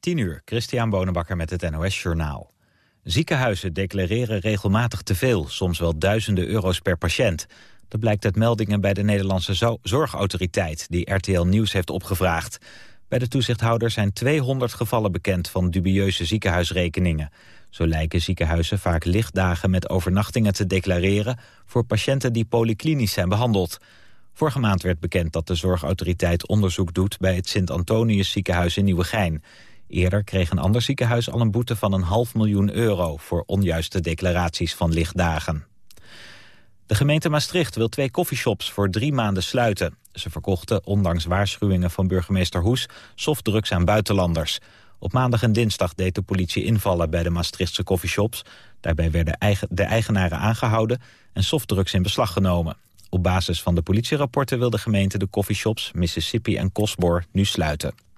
10 uur, Christian Bonenbakker met het NOS Journaal. Ziekenhuizen declareren regelmatig te veel, soms wel duizenden euro's per patiënt. Dat blijkt uit meldingen bij de Nederlandse Zorgautoriteit... die RTL Nieuws heeft opgevraagd. Bij de toezichthouder zijn 200 gevallen bekend van dubieuze ziekenhuisrekeningen. Zo lijken ziekenhuizen vaak lichtdagen met overnachtingen te declareren... voor patiënten die polyklinisch zijn behandeld. Vorige maand werd bekend dat de zorgautoriteit onderzoek doet... bij het Sint-Antonius ziekenhuis in Nieuwegein. Eerder kreeg een ander ziekenhuis al een boete van een half miljoen euro... voor onjuiste declaraties van lichtdagen. De gemeente Maastricht wil twee koffieshops voor drie maanden sluiten. Ze verkochten, ondanks waarschuwingen van burgemeester Hoes... softdrugs aan buitenlanders. Op maandag en dinsdag deed de politie invallen bij de Maastrichtse koffieshops. Daarbij werden de eigenaren aangehouden en softdrugs in beslag genomen. Op basis van de politierapporten wil de gemeente de koffieshops Mississippi en Cosbor nu sluiten.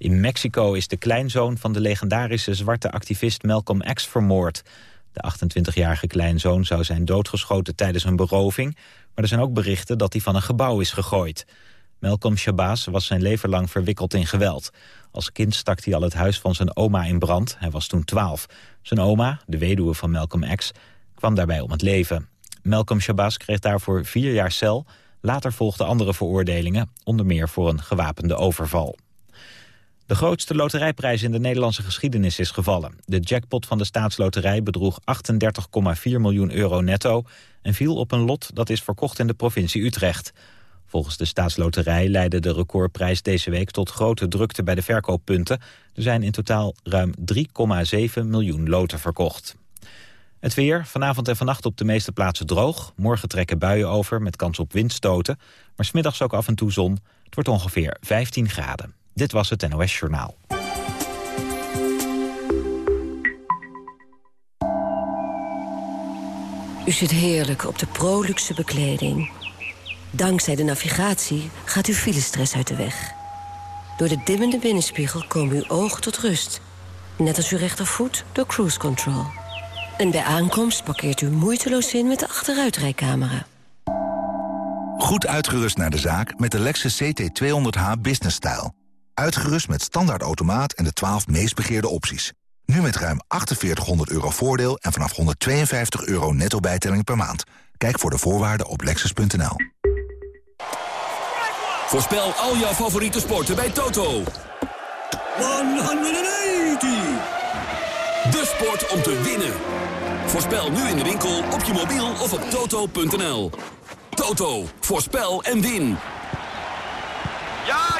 In Mexico is de kleinzoon van de legendarische zwarte activist Malcolm X vermoord. De 28-jarige kleinzoon zou zijn doodgeschoten tijdens een beroving... maar er zijn ook berichten dat hij van een gebouw is gegooid. Malcolm Shabazz was zijn leven lang verwikkeld in geweld. Als kind stak hij al het huis van zijn oma in brand. Hij was toen 12. Zijn oma, de weduwe van Malcolm X, kwam daarbij om het leven. Malcolm Shabazz kreeg daarvoor vier jaar cel. Later volgden andere veroordelingen, onder meer voor een gewapende overval. De grootste loterijprijs in de Nederlandse geschiedenis is gevallen. De jackpot van de staatsloterij bedroeg 38,4 miljoen euro netto... en viel op een lot dat is verkocht in de provincie Utrecht. Volgens de staatsloterij leidde de recordprijs deze week tot grote drukte bij de verkooppunten. Er zijn in totaal ruim 3,7 miljoen loten verkocht. Het weer, vanavond en vannacht op de meeste plaatsen droog. Morgen trekken buien over met kans op windstoten. Maar smiddags ook af en toe zon. Het wordt ongeveer 15 graden. Dit was het NOS Journaal. U zit heerlijk op de Proluxe bekleding. Dankzij de navigatie gaat uw filestress uit de weg. Door de dimmende binnenspiegel komen uw ogen tot rust. Net als uw rechtervoet door cruise control. En bij aankomst parkeert u moeiteloos in met de achteruitrijcamera. Goed uitgerust naar de zaak met de Lexus CT200h Business Style. Uitgerust met standaard automaat en de 12 meest begeerde opties. Nu met ruim 4800 euro voordeel en vanaf 152 euro netto bijtelling per maand. Kijk voor de voorwaarden op lexus.nl. Voorspel al jouw favoriete sporten bij Toto. 180! De sport om te winnen. Voorspel nu in de winkel, op je mobiel of op toto.nl. Toto, voorspel en win. Ja,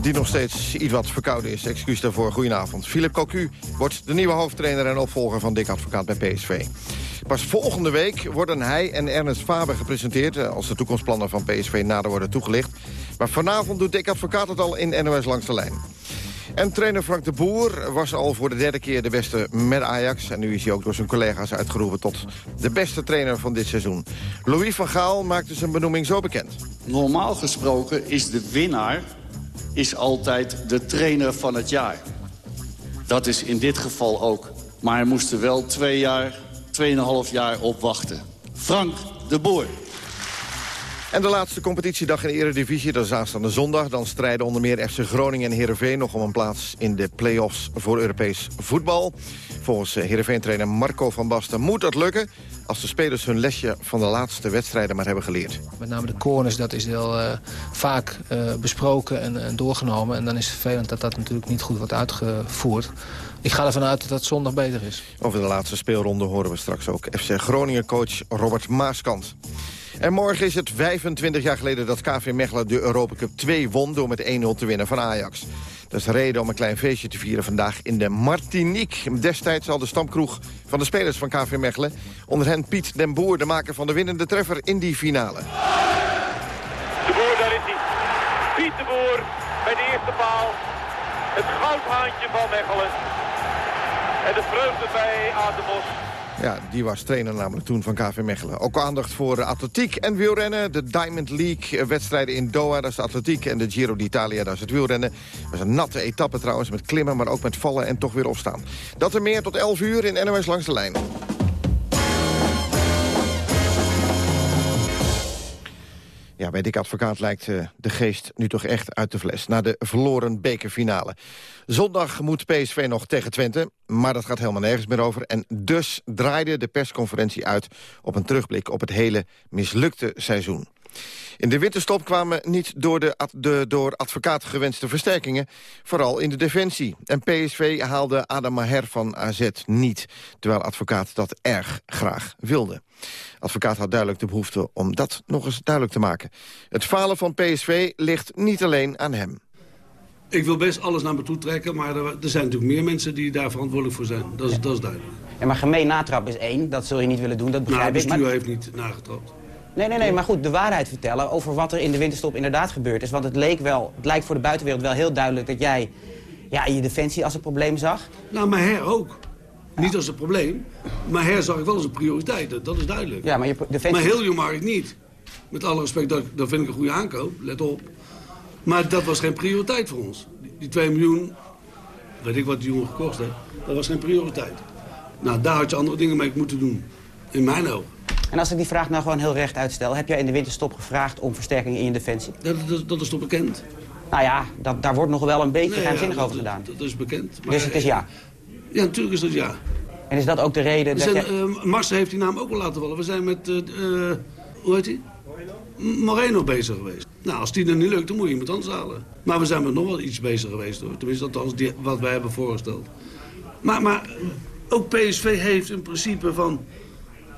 Die nog steeds iets wat verkouden is. Excuus daarvoor. Goedenavond. Philip Cocu wordt de nieuwe hoofdtrainer en opvolger van Dick Advocaat bij PSV. Pas volgende week worden hij en Ernest Faber gepresenteerd... eh, als de toekomstplannen van PSV nader worden toegelicht. Maar vanavond doet Dick Advocaat het al in NOS Langs de Lijn. En trainer Frank de Boer was al voor de derde keer de beste met Ajax. En nu is hij ook door zijn collega's uitgeroepen tot de beste trainer van dit seizoen. Louis van Gaal maakte zijn benoeming zo bekend. Normaal gesproken is de winnaar is altijd de trainer van het jaar. Dat is in dit geval ook. Maar hij moest er wel twee jaar, tweeënhalf jaar op wachten. Frank de Boer. En de laatste competitiedag in de Eredivisie, dat is aanstaande zondag. Dan strijden onder meer FC Groningen en Heerenveen nog om een plaats in de play-offs voor Europees voetbal. Volgens eh, Heerenveen-trainer Marco van Basten moet dat lukken... als de spelers hun lesje van de laatste wedstrijden maar hebben geleerd. Met name de corners, dat is heel eh, vaak eh, besproken en, en doorgenomen. En dan is het vervelend dat dat natuurlijk niet goed wordt uitgevoerd. Ik ga ervan uit dat dat zondag beter is. Over de laatste speelronde horen we straks ook FC Groningen-coach Robert Maaskant. En morgen is het 25 jaar geleden dat KV Mechelen de Europa Cup 2 won... door met 1-0 te winnen van Ajax. Dat is de reden om een klein feestje te vieren vandaag in de Martinique. Destijds al de stamkroeg van de spelers van KV Mechelen. Onder hen Piet den Boer, de maker van de winnende treffer in die finale. De Boer, daar is hij. Piet de Boer bij de eerste paal. Het goudhaantje van Mechelen. En de vreugde bij Ademos. Ja, die was trainer namelijk toen van KV Mechelen. Ook aandacht voor atletiek en wielrennen. De Diamond League wedstrijden in Doha, dat is de atletiek. En de Giro d'Italia, dat is het wielrennen. Dat was een natte etappe trouwens, met klimmen, maar ook met vallen en toch weer opstaan. Dat er meer tot 11 uur in NOS Langs de Lijn. Ja, bij Dick Advocaat lijkt uh, de geest nu toch echt uit de fles. Na de verloren bekerfinale. Zondag moet PSV nog tegen Twente, maar dat gaat helemaal nergens meer over. En dus draaide de persconferentie uit op een terugblik op het hele mislukte seizoen. In de winterstop kwamen niet door de, de door advocaat gewenste versterkingen... vooral in de defensie. En PSV haalde Adam Maher van AZ niet... terwijl advocaat dat erg graag wilde. Advocaat had duidelijk de behoefte om dat nog eens duidelijk te maken. Het falen van PSV ligt niet alleen aan hem. Ik wil best alles naar me toe trekken, maar er, er zijn natuurlijk meer mensen die daar verantwoordelijk voor zijn. Dat is, dat is duidelijk. Ja, maar gemeen natrap is één, dat zul je niet willen doen, dat begrijp nou, het bestuur heeft niet nagetrapt. Nee, nee, nee, maar goed, de waarheid vertellen over wat er in de winterstop inderdaad gebeurd is. Want het, leek wel, het lijkt voor de buitenwereld wel heel duidelijk dat jij ja, je defensie als een probleem zag. Nou, maar her ook. Niet als een probleem, maar her zag ik wel als een prioriteit, dat is duidelijk. Ja, maar, je defensie... maar mag ik niet. Met alle respect, dat, dat vind ik een goede aankoop, let op. Maar dat was geen prioriteit voor ons. Die 2 miljoen, weet ik wat die jongen gekost heeft, dat was geen prioriteit. Nou, daar had je andere dingen mee moeten doen. In mijn ogen. En als ik die vraag nou gewoon heel recht uitstel... heb jij in de winterstop gevraagd om versterking in je defensie? Dat, dat, dat is toch bekend? Nou ja, dat, daar wordt nog wel een beetje nee, geheimzinnig ja, over gedaan. Dat, is bekend. Maar, dus het is ja? Ja, natuurlijk is dat ja. En is dat ook de reden dat zijn, uh, Marcel heeft die naam ook wel laten vallen. We zijn met, uh, uh, hoe heet hij? Moreno bezig geweest. Nou, als die er niet lukt, dan moet je iemand anders halen. Maar we zijn met nog wel iets bezig geweest, hoor. Tenminste, althans die, wat wij hebben voorgesteld. Maar, maar ook PSV heeft een principe van...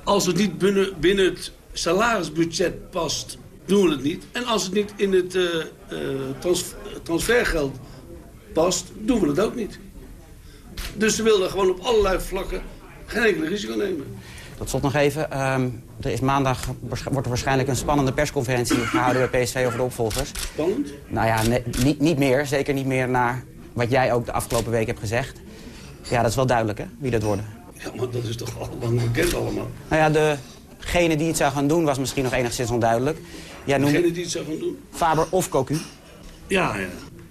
als het niet binnen, binnen het salarisbudget past, doen we het niet. En als het niet in het uh, trans, transfergeld past, doen we het ook niet. Dus ze wilden gewoon op allerlei vlakken geen enkel risico nemen. Tot slot nog even. Um, er is maandag wordt er waarschijnlijk een spannende persconferentie gehouden bij PSV over de opvolgers. Spannend? Nou ja, niet, niet meer. Zeker niet meer naar wat jij ook de afgelopen week hebt gezegd. Ja, dat is wel duidelijk, hè, wie dat worden. Ja, maar dat is toch allemaal bekend allemaal? Nou ja, degene die het zou gaan doen was misschien nog enigszins onduidelijk. Jij noemde... Degene die het zou gaan doen? Faber of Cocu. Ja, ja.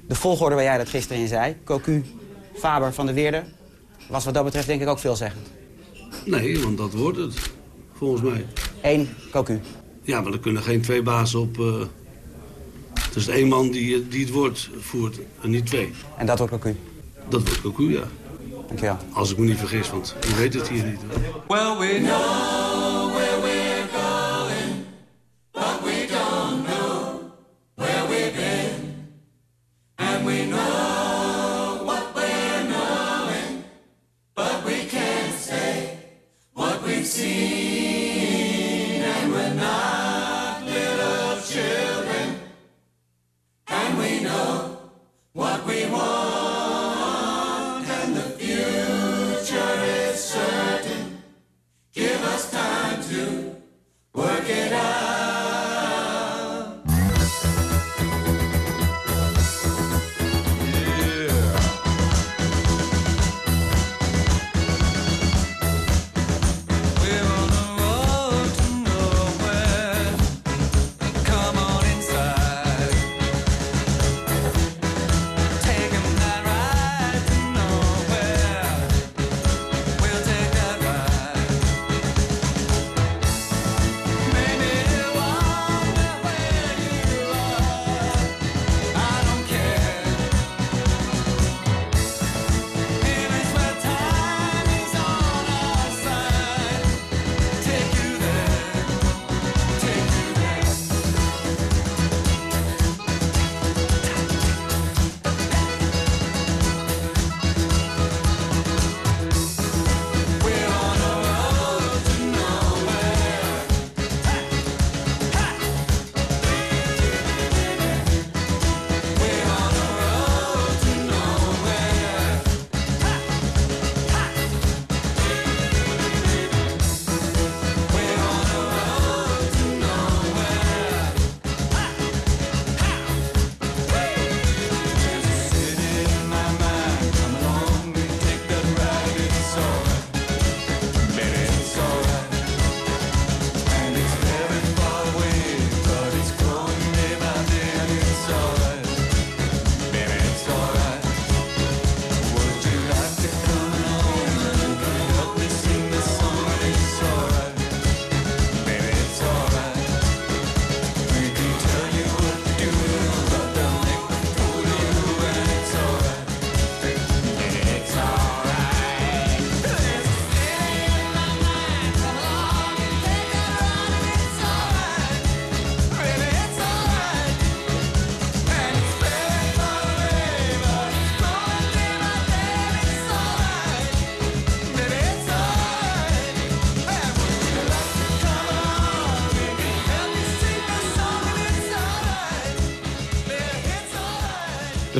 De volgorde waar jij dat gisteren in zei, Cocu, Faber, Van der Weerde... was wat dat betreft denk ik ook veelzeggend. Nee, want dat wordt het, volgens mij. Eén Cocu. Ja, maar er kunnen geen twee bazen op... Uh... Het is één man die, die het woord voert en niet twee. En dat wordt Cocu? Dat wordt Cocu, ja. Dankjewel. Als ik me niet vergis, want u weet het hier niet. Hoor. Well, we know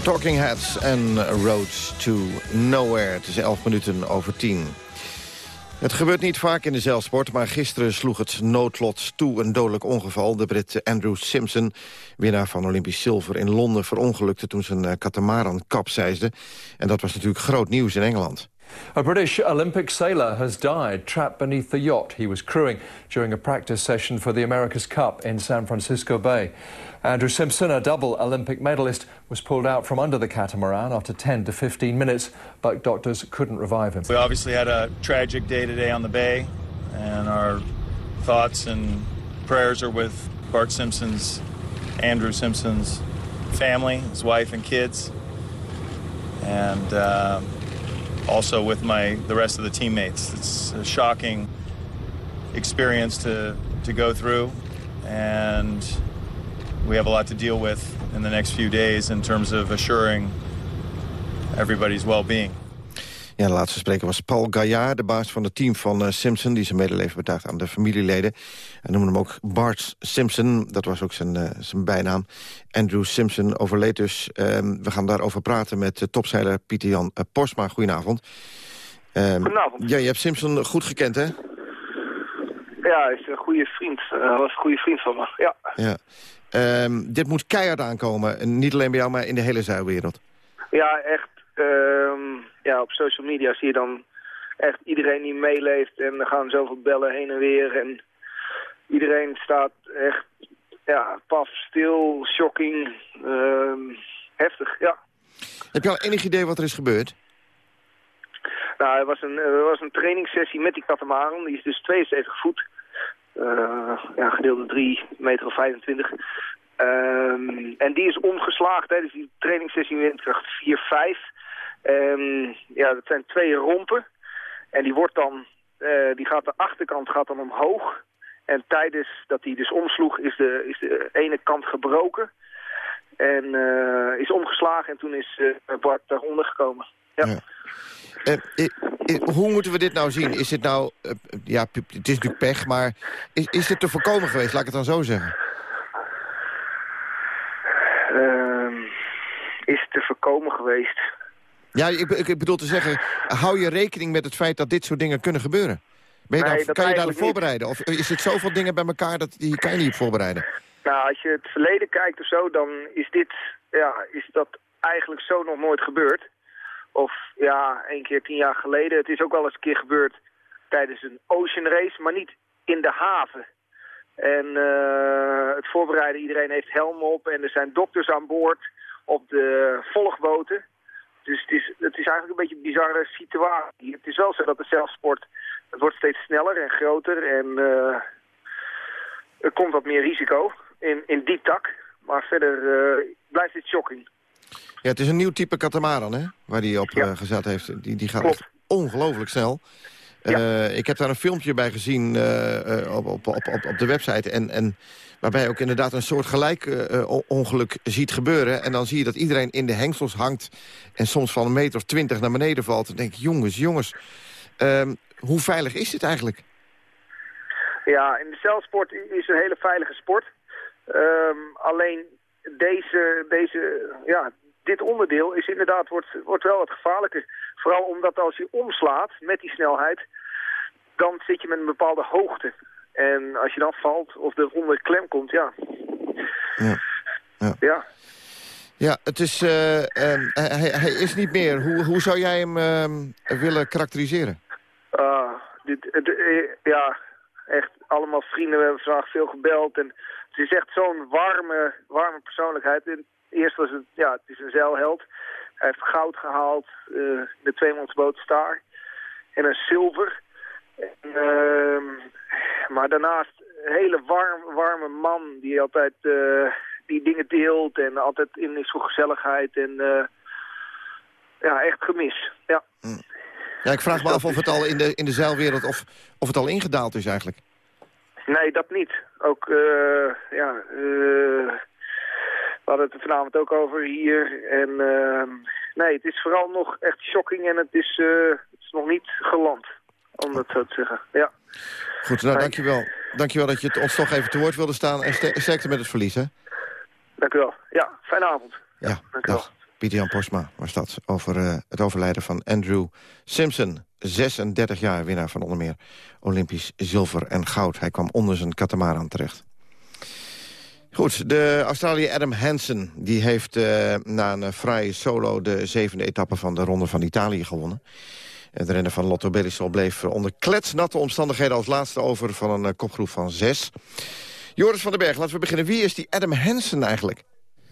Talking Heads en Roads to Nowhere. Het is 11 minuten over 10. Het gebeurt niet vaak in de zeilsport, maar gisteren sloeg het noodlot toe een dodelijk ongeval. De Brit Andrew Simpson, winnaar van Olympisch zilver in Londen, verongelukte toen zijn eh, katamaran kapseisde. En dat was natuurlijk groot nieuws in Engeland. A British Olympic sailor has died trapped beneath the yacht he was crewing during a practice session for the America's Cup in San Francisco Bay. Andrew Simpson, a double Olympic medalist, was pulled out from under the catamaran after 10 to 15 minutes, but doctors couldn't revive him. We obviously had a tragic day today on the bay, and our thoughts and prayers are with Bart Simpson's, Andrew Simpson's family, his wife and kids, and uh, also with my the rest of the teammates. It's a shocking experience to to go through, and we have a lot to deal with in the next few days in terms of assuring everybody's well-being. Ja, de laatste spreker was Paul Gaillard, de baas van het team van uh, Simpson... die zijn medeleven betuigt aan de familieleden. En noemen hem ook Bart Simpson, dat was ook zijn, uh, zijn bijnaam. Andrew Simpson overleed dus. Uh, we gaan daarover praten met uh, topzeiler Pieter-Jan Postma. Goedenavond. Goedenavond. Ja, je hebt Simpson goed gekend, hè? Ja, hij is een goede vriend. Hij was een goede vriend van me, ja. ja. Um, dit moet keihard aankomen. En niet alleen bij jou, maar in de hele zeilwereld. Ja, echt. Um, ja, op social media zie je dan echt iedereen die meeleeft. En er gaan zoveel bellen heen en weer. En iedereen staat echt, ja, paf, stil, shocking. Um, heftig, ja. Heb je al enig idee wat er is gebeurd? Nou, er was een, er was een trainingssessie met die katamaran. Die is dus 72 voet. Uh, ja, gedeelde 3 meter of 25. Um, en die is omgeslagen tijdens die trainingssessie windkracht 4-5. Um, ja, dat zijn twee rompen. En die wordt dan, uh, die gaat de achterkant gaat dan omhoog. En tijdens dat hij dus omsloeg is de, is de ene kant gebroken. En uh, is omgeslagen en toen is uh, Bart daaronder gekomen. Ja. ja. hoe moeten we dit nou zien? Is het nou, ja, het is natuurlijk pech, maar is, is het te voorkomen geweest? Laat ik het dan zo zeggen. Ehm, is het te voorkomen geweest? Ja, ik, ik, bedoel te zeggen, hou je rekening met het feit dat dit soort dingen kunnen gebeuren? Ben je nee, dan, kan je daarop voorbereiden? Of is het zoveel dingen bij elkaar dat die kan je niet op voorbereiden? Nou, als je het verleden kijkt of zo, dan is dit, ja, is dat eigenlijk zo nog nooit gebeurd. Of ja, één keer tien jaar geleden. Het is ook wel eens een keer gebeurd tijdens een ocean race, maar niet in de haven. En uh, het voorbereiden, iedereen heeft helmen op en er zijn dokters aan boord op de volgboten. Dus het is, het is eigenlijk een beetje een bizarre situatie. Het is wel zo dat de zelfsport, het wordt steeds sneller en groter en uh, er komt wat meer risico in, in die tak. Maar verder uh, blijft het shocking. Ja, het is een nieuw type katamaran, hè? Waar die op ja. uh, gezet heeft. Die, die gaat echt ongelooflijk snel. Ja. Uh, ik heb daar een filmpje bij gezien uh, op, op, op, op de website. En, en waarbij je ook inderdaad een soort gelijk ongeluk ziet gebeuren. En dan zie je dat iedereen in de hengsels hangt... en soms van een meter of twintig naar beneden valt. En denk ik, jongens, jongens, uh, hoe veilig is dit eigenlijk? Ja, in de zeilsport is een hele veilige sport. Um, alleen deze, deze, ja, dit onderdeel is inderdaad, wordt, wordt wel wat gevaarlijker. Vooral omdat als je omslaat met die snelheid, dan zit je met een bepaalde hoogte. En als je dan valt of eronder klem komt, ja. Ja. Ja. ja. ja het is, uh, uh, hij, hij, is niet meer. Hoe, hoe zou jij hem uh, willen karakteriseren? Uh, dit, ja, echt allemaal vrienden. We hebben vandaag veel gebeld. En het is echt zo'n warme, warme persoonlijkheid. En eerst was het, ja, het is een zeilheld. Hij heeft goud gehaald, uh, de tweemansboot Star. En een zilver. En, uh, maar daarnaast een hele warm, warme man die altijd uh, die dingen deelt en altijd in is voor gezelligheid. En uh, ja, echt gemis. Ja. ja, ik vraag me af of het al in de, in de zeilwereld of, of het al ingedaald is eigenlijk. Nee, dat niet. Ook, ja, we hadden het er vanavond ook over hier. En uh, nee, het is vooral nog echt shocking en het is, uh, het is nog niet geland. Om dat zo te zeggen, ja. Goed, nou dankjewel. Dankjewel dat je het ons toch even te woord wilde staan. En sterkte met het verlies, hè? Dank u wel. Ja, fijne avond. Ja, dank u wel. Pieter-Jan Posma was dat over uh, het overlijden van Andrew Simpson. 36 jaar winnaar van onder meer Olympisch zilver en goud. Hij kwam onder zijn katamaran terecht. Goed, de Australiër Adam Hansen die heeft uh, na een vrije solo... de zevende etappe van de Ronde van Italië gewonnen. De renner van Lotto Belisol bleef onder kletsnatte omstandigheden... als laatste over van een kopgroep van zes. Joris van den Berg, laten we beginnen. Wie is die Adam Hansen eigenlijk?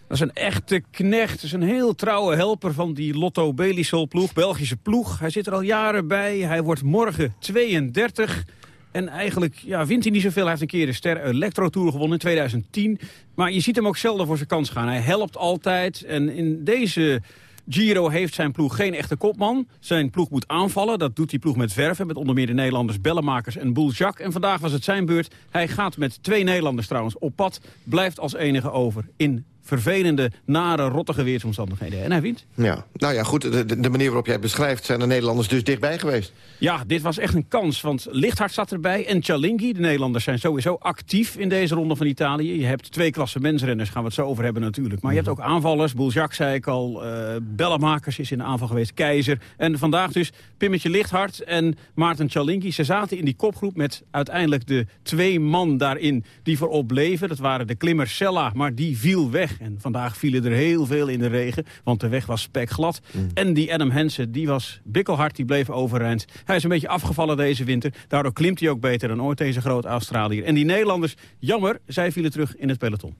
Dat is een echte knecht. Dat is een heel trouwe helper van die Lotto Belisol ploeg. Belgische ploeg. Hij zit er al jaren bij. Hij wordt morgen 32. En eigenlijk ja, wint hij niet zoveel. Hij heeft een keer de Ster Electro Tour gewonnen in 2010. Maar je ziet hem ook zelden voor zijn kans gaan. Hij helpt altijd. En in deze Giro heeft zijn ploeg geen echte kopman. Zijn ploeg moet aanvallen. Dat doet die ploeg met verven. Met onder meer de Nederlanders Bellemakers en Bouljak. En vandaag was het zijn beurt. Hij gaat met twee Nederlanders trouwens op pad. Blijft als enige over in vervelende, nare, rottige weersomstandigheden. En hij wint. Ja, nou ja, goed. De, de, manier waarop jij het beschrijft... zijn de Nederlanders dus dichtbij geweest. Ja, dit was echt een kans. Want Lichthart zat erbij en Chalingi. De Nederlanders zijn sowieso actief in deze ronde van Italië. Je hebt twee klasse mensrenners, gaan we het zo over hebben natuurlijk. Maar je hebt ook aanvallers. Bouljak zei ik al. Uh, Bellemakers is in de aanval geweest. Keizer. En vandaag dus Pimmetje Lichthart en Maarten Chalingi. Ze zaten in die kopgroep met uiteindelijk de twee man daarin die voorop bleven. Dat waren de klimmer Sella, maar die viel weg. En vandaag vielen er heel veel in de regen, want de weg was spekglad. Mm. En die Adam Hansen, die was bikkelhard, die bleef overeind. Hij is een beetje afgevallen deze winter. Daardoor klimt hij ook beter dan ooit, deze grote Australiër. En die Nederlanders, jammer, zij vielen terug in het peloton.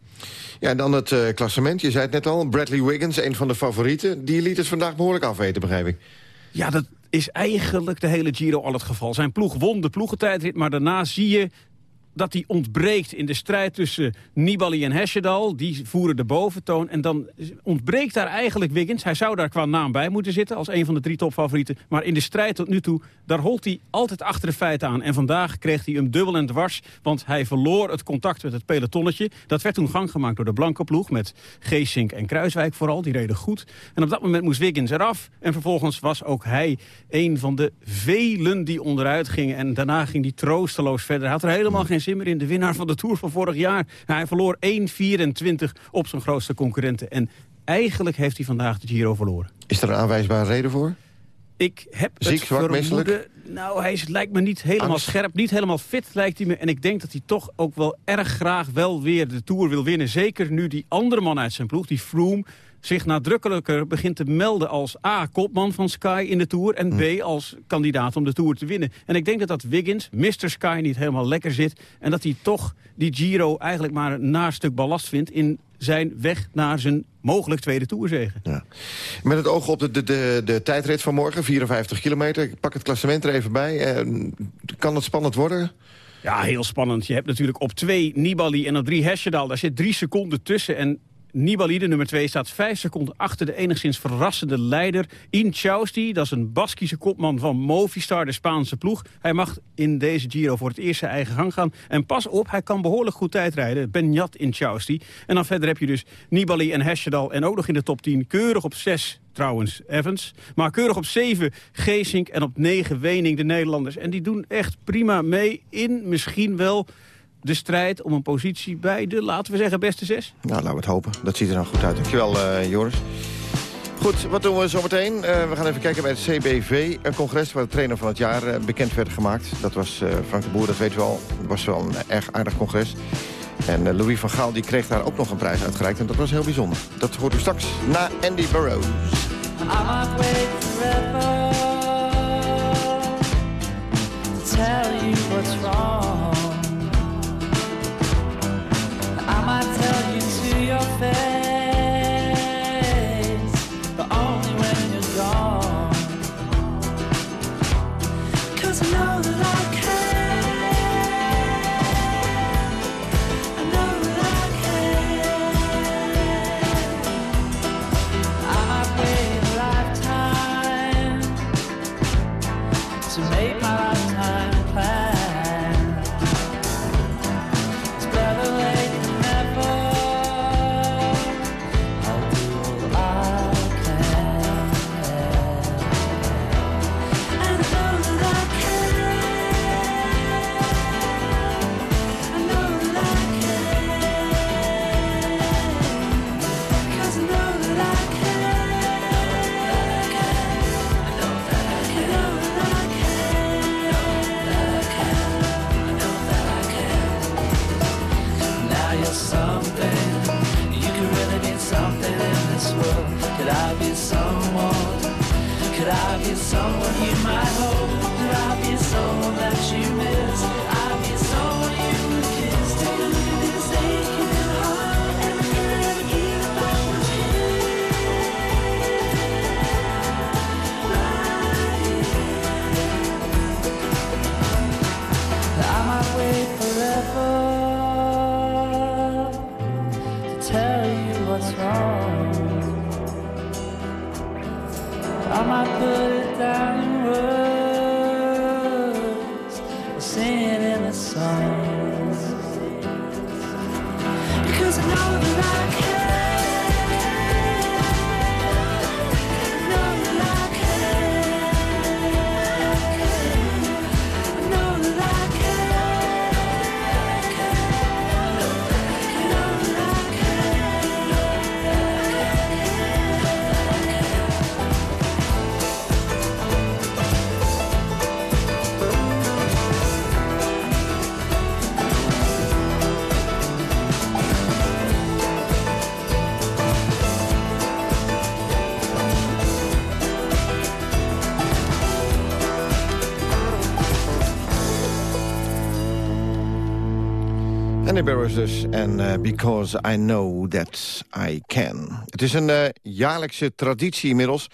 Ja, en dan het uh, klassement. Je zei het net al, Bradley Wiggins, een van de favorieten. Die liet het vandaag behoorlijk afweten, begrijp ik. Ja, dat is eigenlijk de hele Giro al het geval. Zijn ploeg won de ploegentijdrit, maar daarna zie je dat hij ontbreekt in de strijd tussen Nibali en Hesjedal. Die voeren de boventoon. En dan ontbreekt daar eigenlijk Wiggins. Hij zou daar qua naam bij moeten zitten als een van de drie topfavorieten. Maar in de strijd tot nu toe, daar holt hij altijd achter de feiten aan. En vandaag kreeg hij hem dubbel en dwars. Want hij verloor het contact met het pelotonnetje. Dat werd toen gang gemaakt door de blanke ploeg. Met Geesink en Kruiswijk vooral. Die reden goed. En op dat moment moest Wiggins eraf. En vervolgens was ook hij een van de velen die onderuit gingen. En daarna ging hij troosteloos verder. Hij had er helemaal geen Zimmer in, de winnaar van de Tour van vorig jaar. Hij verloor 1,24 op zijn grootste concurrenten. En eigenlijk heeft hij vandaag de Giro verloren. Is er een aanwijsbare reden voor? Ik heb Ziek, het zwak, vermoeden... Nou, hij is, lijkt me niet helemaal scherp, niet helemaal fit lijkt hij me. En ik denk dat hij toch ook wel erg graag wel weer de Tour wil winnen. Zeker nu die andere man uit zijn ploeg, die Froome zich nadrukkelijker begint te melden als A, kopman van Sky in de Tour... en B, hm. als kandidaat om de Tour te winnen. En ik denk dat dat Wiggins, Mr. Sky, niet helemaal lekker zit... en dat hij toch die Giro eigenlijk maar een nastuk ballast vindt... in zijn weg naar zijn mogelijk tweede Tourzegen. Ja. Met het oog op de, de, de, de tijdrit van morgen, 54 kilometer. Ik pak het klassement er even bij. Eh, kan het spannend worden? Ja, heel spannend. Je hebt natuurlijk op twee Nibali en op drie Hesjedal. Daar zit drie seconden tussen. En Nibali, de nummer 2, staat vijf seconden achter de enigszins verrassende leider. Inchausti, dat is een Baskische kopman van Movistar, de Spaanse ploeg. Hij mag in deze Giro voor het eerst zijn eigen gang gaan. En pas op, hij kan behoorlijk goed tijdrijden. Benjat Inchausti. En dan verder heb je dus Nibali en Hesjedal. En ook nog in de top 10, keurig op 6 trouwens Evans. Maar keurig op 7 Geesink en op 9 Wening de Nederlanders. En die doen echt prima mee in misschien wel de strijd om een positie bij de, laten we zeggen, beste zes? Nou, laten we het hopen. Dat ziet er dan goed uit. Dankjewel, uh, Joris. Goed, wat doen we zometeen? Uh, we gaan even kijken bij het CBV-congres... waar de trainer van het jaar uh, bekend werd gemaakt. Dat was Frank de Boer, dat weten we al. Het was wel een erg aardig congres. En Louis van Gaal die kreeg daar ook nog een prijs uitgereikt. En dat was heel bijzonder. Dat hoort u straks na Andy Burroughs. tell you what's wrong I tell you to your face? Barrows dus. En eh, Because I Know That I Can. Het is een eh, jaarlijkse traditie inmiddels.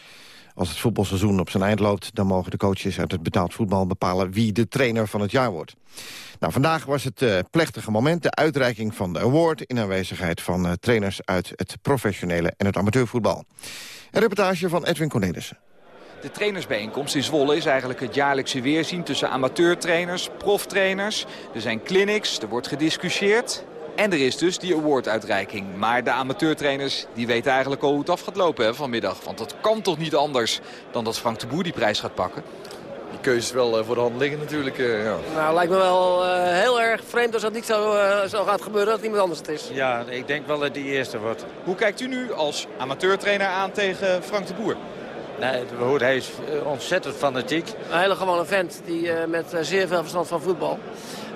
Als het voetbalseizoen op zijn eind loopt... dan mogen de coaches uit het betaald voetbal bepalen... wie de trainer van het jaar wordt. Nou, vandaag was het uh, plechtige moment. De uitreiking van de award... in aanwezigheid van trainers uit het professionele en het amateurvoetbal. Een reportage van Edwin Cornelissen. De trainersbijeenkomst in Zwolle is eigenlijk het jaarlijkse weerzien tussen amateurtrainers, proftrainers. Er zijn clinics, er wordt gediscussieerd. En er is dus die awarduitreiking. Maar de amateurtrainers die weten eigenlijk al hoe het af gaat lopen hè, vanmiddag. Want dat kan toch niet anders dan dat Frank de Boer die prijs gaat pakken? Die keuze is wel uh, voor de hand liggen natuurlijk. Uh, ja. Nou, lijkt me wel uh, heel erg vreemd als dat niet zo, zo gaat gebeuren, dat iemand anders het is. Ja, ik denk wel dat die eerste wordt. Hoe kijkt u nu als amateurtrainer aan tegen Frank de Boer? Nee, hij is ontzettend fanatiek. Een hele gewone vent die uh, met uh, zeer veel verstand van voetbal...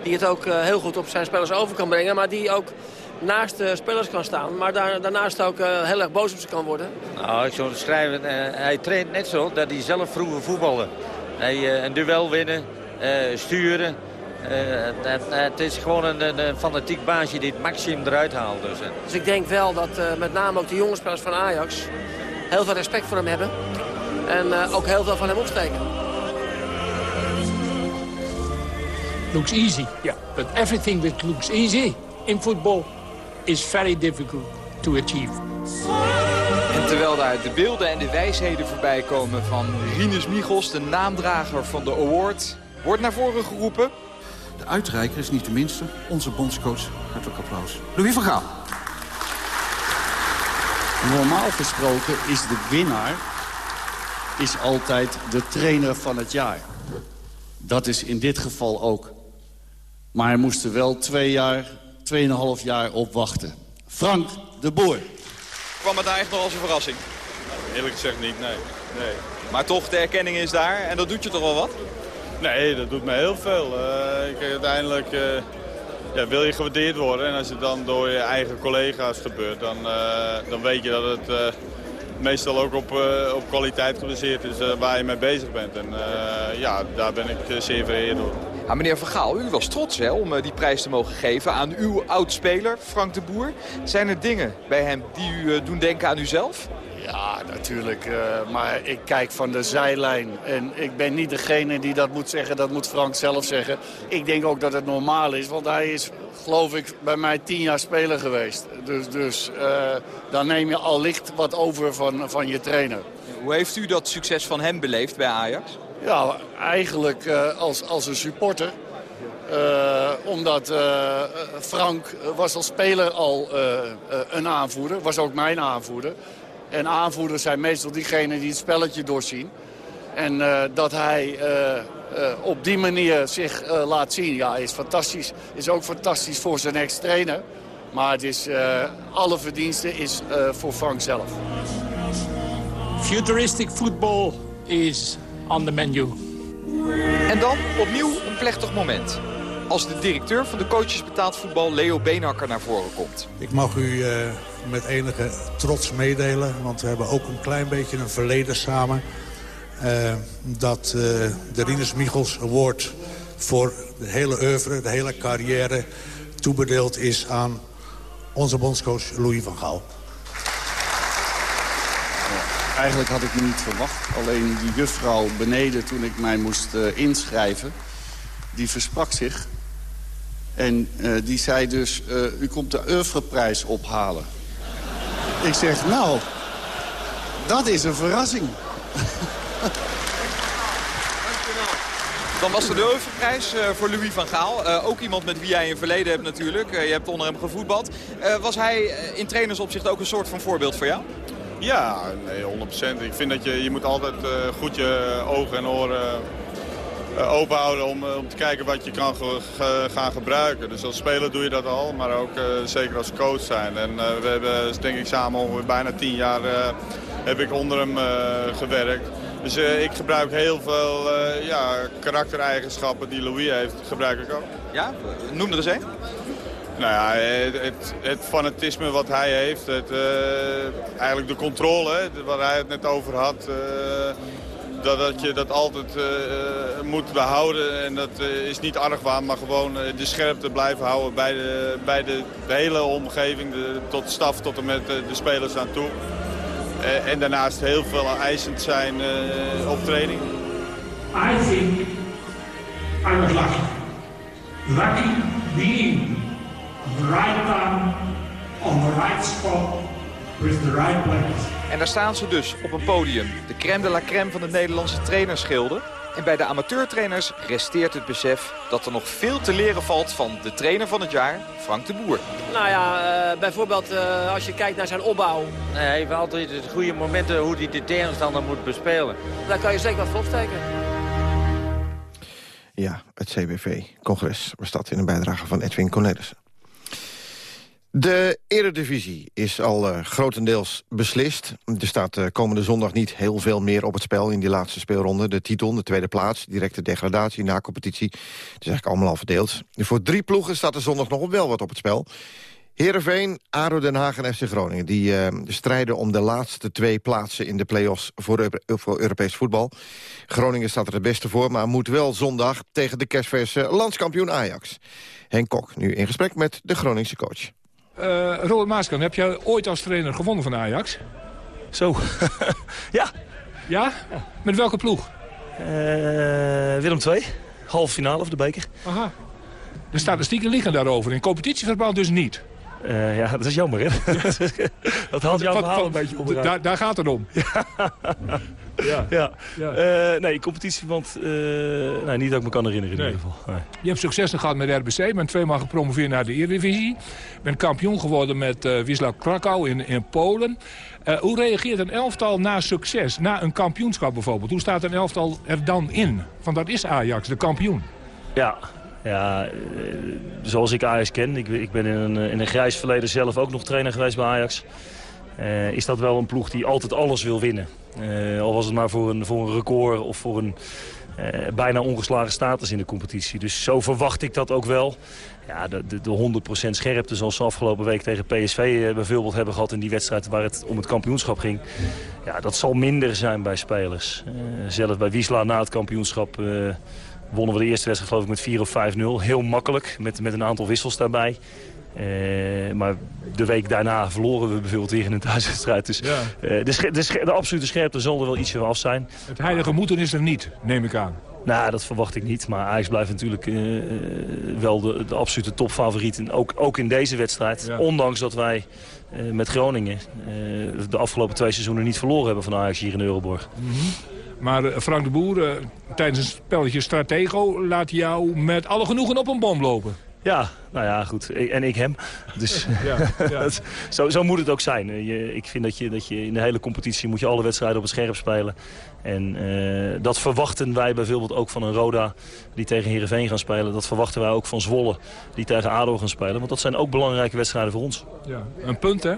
die het ook uh, heel goed op zijn spelers over kan brengen... maar die ook naast de spelers kan staan... maar daar, daarnaast ook heel erg boos op ze kan worden. Nou, ik zou het schrijven... hij traint net zo dat hij zelf vroeger voetbalde. Hij, een duel winnen, sturen... het is gewoon een, een, fanatiek baasje die het maximum eruit haalt. Dus, dus ik denk wel dat met name ook de jonge spelers van Ajax... heel veel respect voor hem hebben... En uh, ook heel veel van hem opsteken. Looks easy, yeah. But everything that looks easy in football is very difficult to achieve. En terwijl daar de beelden en de wijsheden voorbij komen van Rinus Michels, de naamdrager van de award, wordt naar voren geroepen. De uitreiker is niet de minste, onze bondscoach. Hartelijk applaus. Louis van Gaal. Normaal gesproken is de winnaar is altijd de trainer van het jaar. Dat is in dit geval ook. Maar hij moest er wel twee jaar, tweeënhalf jaar op wachten. Frank de Boer. Kwam het daar echt nog als een verrassing? Eerlijk gezegd niet, nee. nee. Maar toch, de erkenning is daar en dat doet je toch wel wat? Nee, dat doet me heel veel. Uh, ik, uiteindelijk uh, ja, wil je gewaardeerd worden. En als het dan door je eigen collega's gebeurt, dan, uh, dan weet je dat het meestal ook op, uh, op kwaliteit gebaseerd is uh, waar je mee bezig bent. En uh, ja, daar ben ik zeer vereerd door. Ja, meneer Van Gaal, u was trots hè, om die prijs te mogen geven aan uw oud-speler, Frank de Boer. Zijn er dingen bij hem die u doen denken aan uzelf? Ja, natuurlijk. Uh, maar ik kijk van de zijlijn. En ik ben niet degene die dat moet zeggen. Dat moet Frank zelf zeggen. Ik denk ook dat het normaal is. Want hij is, geloof ik, bij mij tien jaar speler geweest. Dus, dus uh, dan neem je al licht wat over van, van je trainer. Hoe heeft u dat succes van hem beleefd bij Ajax? Ja, eigenlijk uh, als, als een supporter. Uh, omdat Frank was als speler al een aanvoerder. Was ook mijn aanvoerder. En aanvoerders zijn meestal diegenen die het spelletje doorzien. En dat hij op die manier zich laat zien, ja, is fantastisch. Is ook fantastisch voor zijn ex-trainer. Maar het is, alle verdiensten is voor Frank zelf. Futuristic football is on the menu. En dan opnieuw een plechtig moment. Als de directeur van de coaches betaald voetbal, Leo Beenhakker, naar voren komt. Ik mag u met enige trots meedelen. Want we hebben ook een klein beetje een verleden samen. Eh, dat eh, de Rinus Michels Award voor de hele oeuvre, de hele carrière... toebedeeld is aan onze bondscoach Louis van Gaal. Eigenlijk had ik me niet verwacht. Alleen die juffrouw beneden toen ik mij moest eh, inschrijven... die versprak zich. En die zei dus, u komt de oeuvreprijs ophalen. ik zeg, nou, dat is een verrassing. Dan was er de Heuvelprijs eh, voor Louis van Gaal. Eh, ook iemand met wie jij een verleden hebt natuurlijk. Eh, je hebt onder hem gevoetbald. Was hij in trainersopzicht ook een soort van voorbeeld voor jou? Ja, nee, 100%. Ik vind dat je, je moet altijd goed je ogen en oren open houden om, om te kijken wat je kan gaan gebruiken. Dus als speler doe je dat al, maar ook zeker als coach zijn. En we hebben denk ik samen ongeveer bijna tien jaar heb ik onder hem gewerkt. Dus eh, ik gebruik heel veel eh, ja, karaktereigenschappen die Louis heeft, gebruik ik ook. Ja, noem er eens een. Nou ja, het, het, het fanatisme wat hij heeft, het, eh, eigenlijk de controle, waar hij het net over had. dat, dat je dat altijd moet behouden en dat is niet argwaan, maar gewoon de scherpte blijven houden bij de, bij de, de hele omgeving, de, tot de staf tot en met de spelers aan toe. Eh, en daarnaast heel veel eisend zijn eh, op training. I think I was lucky. Lucky being the right time, on the right spot, with the right players. En daar staan ze dus op een podium. De crème de la crème van de Nederlandse trainerschilden. En bij de amateurtrainers resteert het besef dat er nog veel te leren valt van de trainer van het jaar, Frank de Boer. Nou ja, eh, bijvoorbeeld eh, als je kijkt naar zijn opbouw. Hij heeft altijd de goede momenten hoe hij de tegenstander moet bespelen. Daar kan je zeker wat voor opsteken. Ja, het CBV-congres was dat in een bijdrage van Edwin Cornelissen. De eredivisie is al eh, grotendeels beslist. Er staat eh, komende zondag niet heel veel meer op het spel in die laatste speelronde. De titel, de tweede plaats, directe degradatie na competitie. Het is eigenlijk allemaal al verdeeld. Voor drie ploegen staat er zondag nog wel wat op het spel. Heerenveen, ADO Den Haag en FC Groningen... die eh, strijden om de laatste twee plaatsen in de play-offs voor Europees voetbal. Groningen staat er het beste voor, maar moet wel zondag... tegen de kerstverse landskampioen Ajax. Henk Kok, nu in gesprek met de Groningse coach. Eh Robert Maaskamp, heb jij ooit als trainer gewonnen van Ajax? Zo, ja. Ja? Met welke ploeg? Eh, Willem II, halve finale of de beker. Aha. De statistieken liggen daarover. In competitieverband dus niet. Eh, ja, dat is jammer, hè? dat haalt jouw Van- verhaal van- een beetje onderuit. Daar, daar gaat het om. ja. ja. Eh, nee, competitieverband, eh nee, niet dat ik me kan herinneren in Nee. ieder geval. Nee. Je hebt successen gehad met RBC. bent tweemaal gepromoveerd naar de Eredivisie. bent kampioen geworden met eh Wisla Krakau in, in Polen. Hoe reageert een elftal na succes? Na een kampioenschap bijvoorbeeld. Hoe staat een elftal er dan in? Want dat is Ajax, de kampioen. Ja, ja eh, zoals ik Ajax ken, ik, ik ben in een, eh, in grijs verleden zelf ook nog trainer geweest bij Ajax. eh, is dat wel een ploeg die altijd alles wil winnen. Al was het maar voor een, voor een record of voor een bijna ongeslagen status in de competitie. Dus zo verwacht ik dat ook wel. Ja, de, de, de 100% scherpte zoals ze afgelopen week tegen PSV bijvoorbeeld hebben gehad in die wedstrijd waar het om het kampioenschap ging. Ja, dat zal minder zijn bij spelers. Zelfs bij Wiesla na het kampioenschap wonnen we de eerste wedstrijd geloof ik met 4 of 5-0. Heel makkelijk, met, met een aantal wissels daarbij. Eh, maar de week daarna verloren we bijvoorbeeld weer in een thuiswedstrijd. Dus Ja. eh, de, de, absolute scherpte zal er wel ietsje van af zijn. Het heilige moeten is er niet, neem ik aan. Nou, dat verwacht ik niet. Maar Ajax blijft natuurlijk eh, wel de, de absolute topfavoriet. En ook, ook in deze wedstrijd. Ja. Ondanks dat wij met Groningen de afgelopen twee seizoenen niet verloren hebben van Ajax hier in Euroborg. Maar eh, Frank de Boer, eh, tijdens een spelletje Stratego... laat jou met alle genoegen op een bom lopen. Ja, nou ja, goed. En ik hem. Dus Ja, ja. zo, zo moet het ook zijn. Eh, Je, ik vind dat je, dat je in de hele competitie moet je alle wedstrijden op het scherp spelen. En dat verwachten wij bijvoorbeeld ook van een Roda die tegen Heerenveen gaan spelen. Dat verwachten wij ook van Zwolle die tegen ADO gaan spelen. Want dat zijn ook belangrijke wedstrijden voor ons. Ja. Een punt, hè?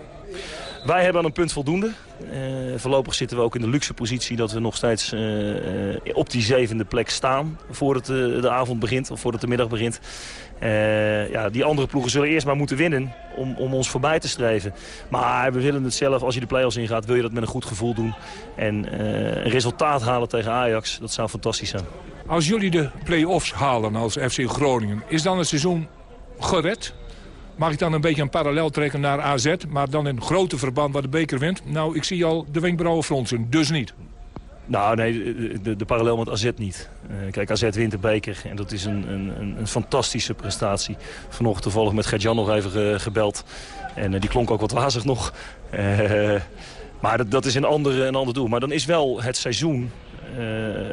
Wij hebben aan een punt voldoende. Uh, voorlopig zitten we ook in de luxe positie dat we nog steeds uh, op die zevende plek staan... voordat de, de avond begint of voordat de middag begint. Ja, die andere ploegen zullen eerst maar moeten winnen om, om ons voorbij te streven. Maar we willen het zelf, als je de play-offs ingaat, wil je dat met een goed gevoel doen. En een resultaat halen tegen Ajax, dat zou fantastisch zijn. Als jullie de play-offs halen als FC Groningen, is dan het seizoen gered? Mag ik dan een beetje een parallel trekken naar AZ, maar dan in grote verband waar de beker wint? Nou, ik zie al de wenkbrauwen fronsen, dus niet. Nou, nee, de, de parallel met AZ niet. Uh, kijk, AZ wint de beker en dat is een, een, een fantastische prestatie. Vanochtend toevallig met Gert-Jan nog even ge, gebeld. En uh, die klonk ook wat wazig nog. Uh, maar dat, dat is een ander, een ander doel. Maar dan is wel het seizoen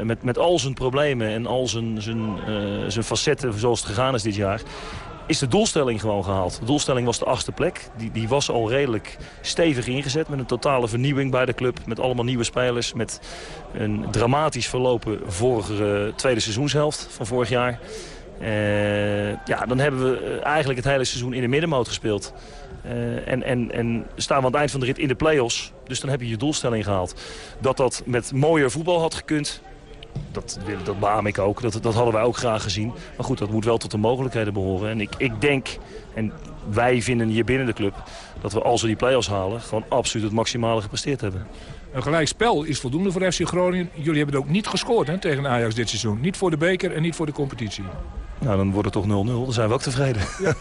met, met al zijn problemen en al zijn, zijn, zijn facetten zoals het gegaan is dit jaar is de doelstelling gewoon gehaald. De doelstelling was de achtste plek. Die, die was al redelijk stevig ingezet met een totale vernieuwing bij de club. Met allemaal nieuwe spelers. Met een dramatisch verlopen vorige tweede seizoenshelft van vorig jaar. Uh, ja, dan hebben we eigenlijk het hele seizoen in de middenmoot gespeeld. En, en, en staan we aan het eind van de rit in de play-offs. Dus dan heb je je doelstelling gehaald. Dat dat met mooier voetbal had gekund, dat, dat beaam ik ook. Dat, dat hadden wij ook graag gezien. Maar goed, dat moet wel tot de mogelijkheden behoren. En ik, ik denk, en wij vinden hier binnen de club... dat we als we die play-offs halen... gewoon absoluut het maximale gepresteerd hebben. Een gelijk spel is voldoende voor FC Groningen. Jullie hebben het ook niet gescoord hè, tegen Ajax dit seizoen. Niet voor de beker en niet voor de competitie. Nou, dan wordt het toch 0-0. Dan zijn we ook tevreden. Ja.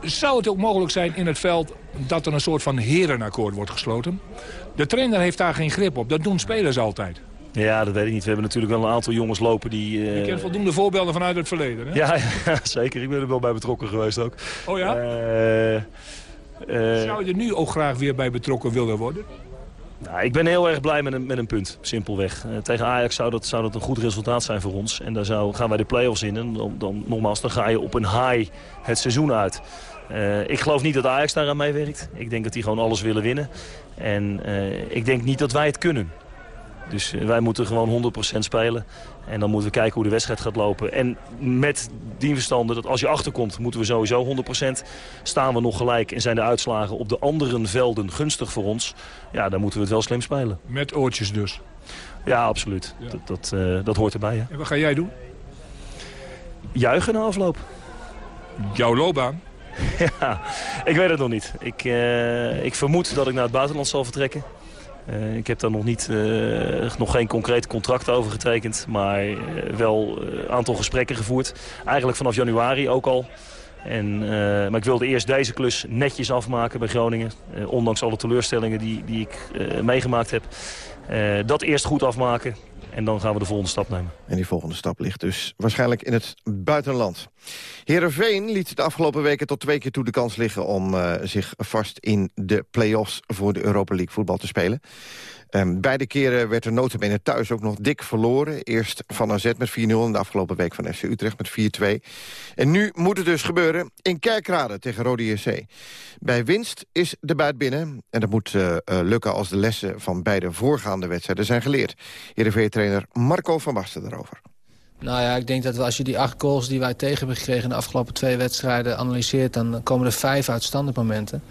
Zou het ook mogelijk zijn in het veld dat er een soort van herenakkoord wordt gesloten? De trainer heeft daar geen grip op. Dat doen spelers altijd. Ja, dat weet ik niet. We hebben natuurlijk wel een aantal jongens lopen die... Uh... Je kent voldoende voorbeelden vanuit het verleden, hè? Ja, ja, zeker. Ik ben er wel bij betrokken geweest ook. Oh ja? Uh, uh... Zou je er nu ook graag weer bij betrokken willen worden? Nou, ik ben heel erg blij met een, met een punt, simpelweg. Uh, tegen Ajax zou dat, zou dat een goed resultaat zijn voor ons. En daar zou, gaan wij de play-offs in. En dan, dan, nogmaals, dan ga je op een high het seizoen uit. Uh, ik geloof niet dat Ajax daaraan meewerkt. Ik denk dat die gewoon alles willen winnen. En uh, ik denk niet dat wij het kunnen. Dus wij moeten gewoon 100% spelen. En dan moeten we kijken hoe de wedstrijd gaat lopen. En met die verstanden dat als je achterkomt moeten we sowieso 100%. Staan we nog gelijk en zijn de uitslagen op de andere velden gunstig voor ons. Ja, dan moeten we het wel slim spelen. Met oortjes dus? Ja, absoluut. Ja. Dat, dat, uh, dat hoort erbij. Hè. En wat ga jij doen? Juichen na afloop. Jouw loopbaan? ja, ik weet het nog niet. Ik, uh, ik vermoed dat ik naar het buitenland zal vertrekken. Uh, ik heb daar nog, niet, uh, nog geen concreet contract over getekend. Maar uh, wel een aantal gesprekken gevoerd. Eigenlijk vanaf januari ook al. En, maar ik wilde eerst deze klus netjes afmaken bij Groningen. ondanks alle teleurstellingen die, die ik meegemaakt heb. dat eerst goed afmaken. En dan gaan we de volgende stap nemen. En die volgende stap ligt dus waarschijnlijk in het buitenland. Heerenveen liet de afgelopen weken tot twee keer toe de kans liggen... om uh, zich vast in de play-offs voor de Europa League voetbal te spelen. Um, beide keren werd er notabene thuis ook nog dik verloren. Eerst van AZ met 4-0 en de afgelopen week van FC Utrecht met 4-2. En nu moet het dus gebeuren in Kerkrade tegen Rode JC. Bij winst is de buit binnen. En dat moet uh, uh, lukken als de lessen van beide voorgaande wedstrijden zijn geleerd. Heerenveen-trainer Marco van Basten daarover. Nou ja, ik denk dat als je die acht goals die wij tegen hebben gekregen... in de afgelopen twee wedstrijden analyseert... dan komen er vijf uit standaardmomenten.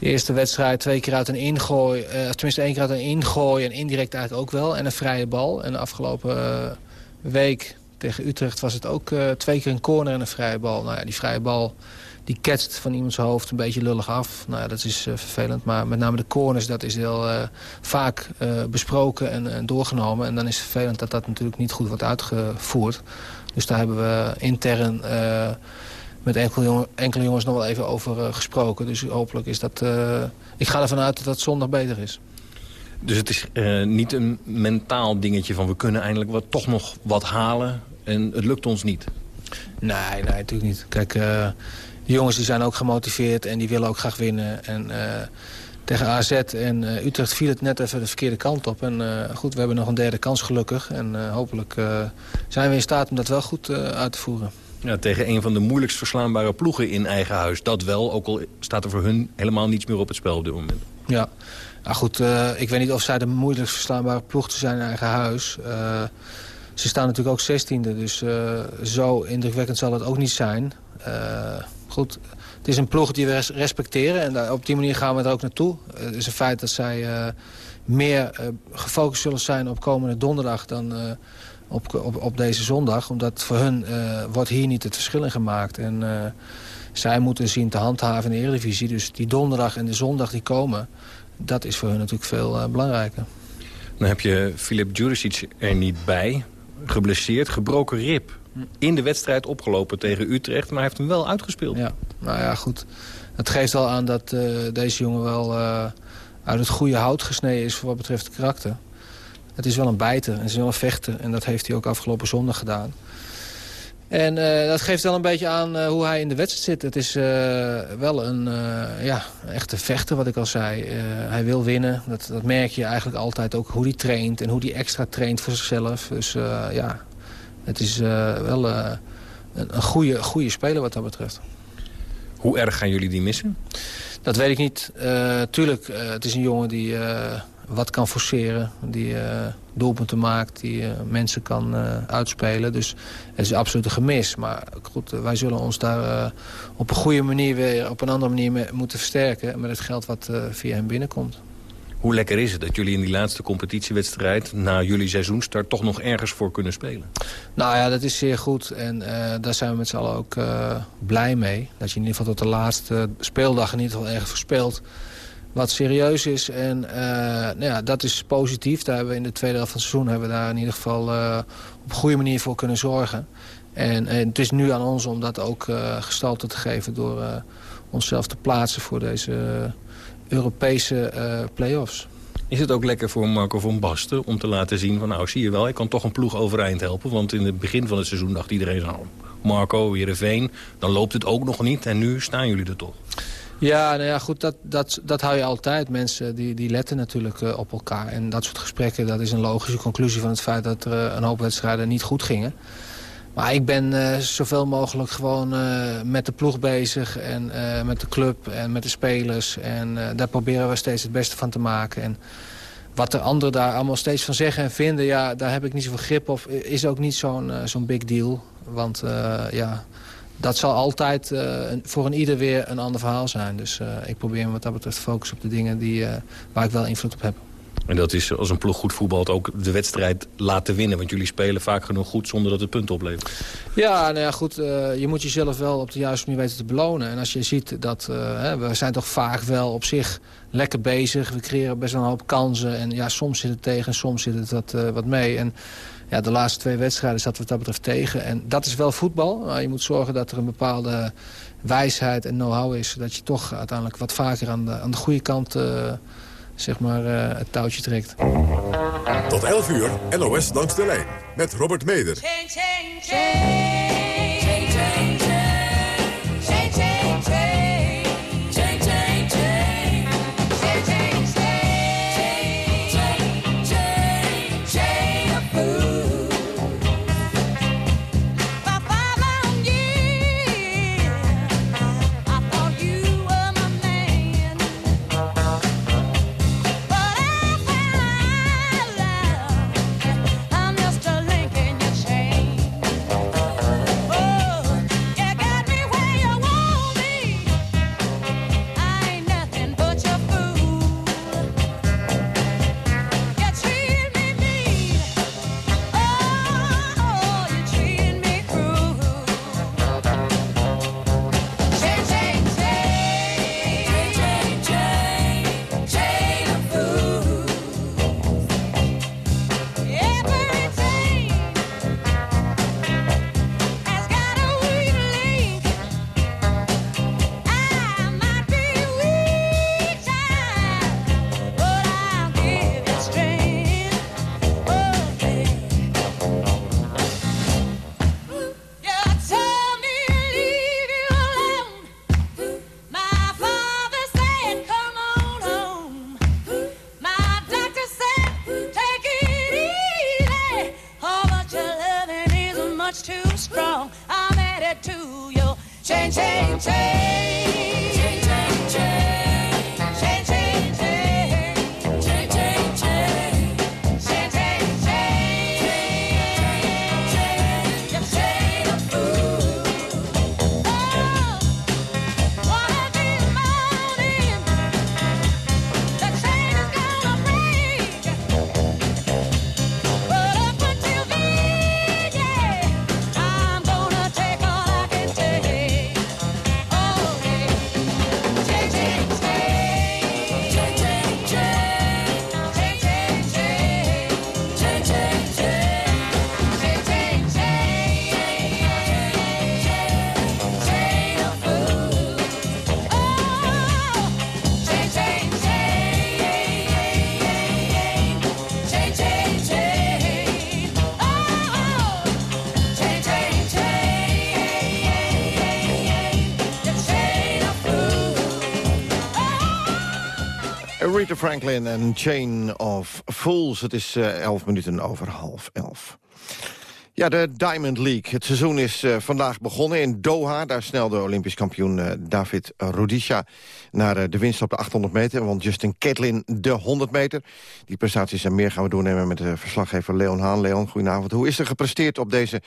De eerste wedstrijd twee keer uit een ingooi. Uh, tenminste één keer uit een ingooi en indirect uit ook wel. En een vrije bal. En de afgelopen uh, week tegen Utrecht was het ook uh, twee keer een corner en een vrije bal. Nou ja, die vrije bal die ketst van iemands hoofd een beetje lullig af. Nou ja, dat is vervelend. Maar met name de corners, dat is heel vaak besproken en, en, doorgenomen. En dan is het vervelend dat dat natuurlijk niet goed wordt uitgevoerd. Dus daar hebben we intern met enkele, jongen, enkele jongens nog wel even over uh, gesproken. Dus hopelijk is dat... Uh, ik ga ervan uit dat dat zondag beter is. Dus het is uh, niet een mentaal dingetje van... we kunnen eindelijk wat, toch nog wat halen en het lukt ons niet? Nee, nee natuurlijk niet. Kijk, die jongens die zijn ook gemotiveerd en die willen ook graag winnen. En tegen AZ en Utrecht viel het net even de verkeerde kant op. En goed, we hebben nog een derde kans gelukkig. En hopelijk zijn we in staat om dat wel goed uit te voeren. Ja, tegen een van de moeilijkst verslaanbare ploegen in eigen huis. Dat wel, ook al staat er voor hun helemaal niets meer op het spel op dit moment. Ja, nou goed, uh, ik weet niet of zij de moeilijkst verslaanbare ploeg zijn in eigen huis. Uh, ze staan natuurlijk ook zestiende, dus uh, zo indrukwekkend zal het ook niet zijn. goed, het is een ploeg die we res- respecteren. En op die manier gaan we er ook naartoe. Eh, Het is een feit dat zij eh, meer eh, gefocust zullen zijn op komende donderdag... dan eh, op, op, op deze zondag. Omdat voor hun eh, wordt hier niet het verschil in gemaakt. En eh, zij moeten zien te handhaven in de Eredivisie. Dus die donderdag en de zondag die komen... dat is voor hun natuurlijk veel eh, belangrijker. Dan heb je Filip Juricic er niet bij. Geblesseerd, gebroken rib. In de wedstrijd opgelopen tegen Utrecht, maar hij heeft hem wel uitgespeeld. Ja, nou ja, goed. Het geeft al aan dat deze jongen wel uit het goede hout gesneden is... voor wat betreft karakter. Het is wel een bijter, het is wel een vechter. En dat heeft hij ook afgelopen zondag gedaan. En eh, dat geeft wel een beetje aan eh, hoe hij in de wedstrijd zit. Het is eh, wel een ja, echte vechter, wat ik al zei. Hij wil winnen. Dat, dat merk je eigenlijk altijd ook hoe hij traint... en hoe hij extra traint voor zichzelf. Dus ja, het is wel een, een goede, goede speler wat dat betreft. Hoe erg gaan jullie die missen? Dat weet ik niet. Tuurlijk, het is een jongen die wat kan forceren. Die eh, doelpunten maakt, die eh, mensen kan eh, uitspelen. Dus het is absoluut een gemis. Maar goed, wij zullen ons daar op een goede manier weer... op een andere manier mee moeten versterken... met het geld wat via hem binnenkomt. Hoe lekker is het dat jullie in die laatste competitiewedstrijd... na jullie seizoenstart toch nog ergens voor kunnen spelen? Nou ja, dat is zeer goed. En daar zijn we met z'n allen ook blij mee. Dat je in ieder geval tot de laatste speeldag in ieder geval ergens verspeelt. Wat serieus is. En eh, nou ja, dat is positief. Daar hebben we in de tweede helft van het seizoen... hebben we daar in ieder geval eh, op goede manier voor kunnen zorgen. En, en het is nu aan ons om dat ook eh, gestalte te geven... door onszelf te plaatsen voor deze Europese play-offs. Is het ook lekker voor Marco van Basten om te laten zien van... nou, zie je wel, ik kan toch een ploeg overeind helpen. Want in het begin van het seizoen dacht iedereen... nou, Marco, Heerenveen, dan loopt het ook nog niet. En nu staan jullie er toch. Ja, nou ja, goed, dat, dat, dat hou je altijd. Mensen die, die letten natuurlijk eh, op elkaar. En dat soort gesprekken, dat is een logische conclusie van het feit... dat er eh, een hoop wedstrijden niet goed gingen. Maar ik ben eh, zoveel mogelijk gewoon met de ploeg bezig... en met de club en met de spelers. En daar proberen we steeds het beste van te maken. En wat de anderen daar allemaal steeds van zeggen en vinden... ja, daar heb ik niet zoveel grip op. Is ook niet zo'n zo'n big deal. Want ja, dat zal altijd eh, voor een ieder weer een ander verhaal zijn. Dus eh, ik probeer me wat dat betreft te focussen op de dingen die, eh, waar ik wel invloed op heb. En dat is als een ploeg goed voetbalt ook de wedstrijd laten winnen. Want jullie spelen vaak genoeg goed zonder dat het punt oplevert. Ja, nou ja, goed. je moet jezelf wel op de juiste manier weten te belonen. En als je ziet dat hè, we zijn toch vaak wel op zich lekker bezig. We creëren best wel een hoop kansen. En ja, soms zit het tegen, soms zit het wat, wat mee. En ja, de laatste twee wedstrijden zaten we wat dat betreft tegen. En dat is wel voetbal. Maar je moet zorgen dat er een bepaalde wijsheid en know-how is. Dat je toch uiteindelijk wat vaker aan de, aan de goede kant eh, zeg maar, eh, het touwtje trekt. Tot 11 uur, NOS langs de lijn. Met Robert Meder. Franklin en Chain of Fools. Het is eh 11 minuten over half elf. Ja, de Diamond League. Het seizoen is eh, vandaag begonnen in Doha. Daar snelde Olympisch kampioen eh, David Rudisha naar de winst op de 800 meter. Want Justin Catlin de 100 meter. Die prestaties en meer gaan we doornemen met de verslaggever Leon Haan. Leon, goedenavond. Hoe is er gepresteerd op deze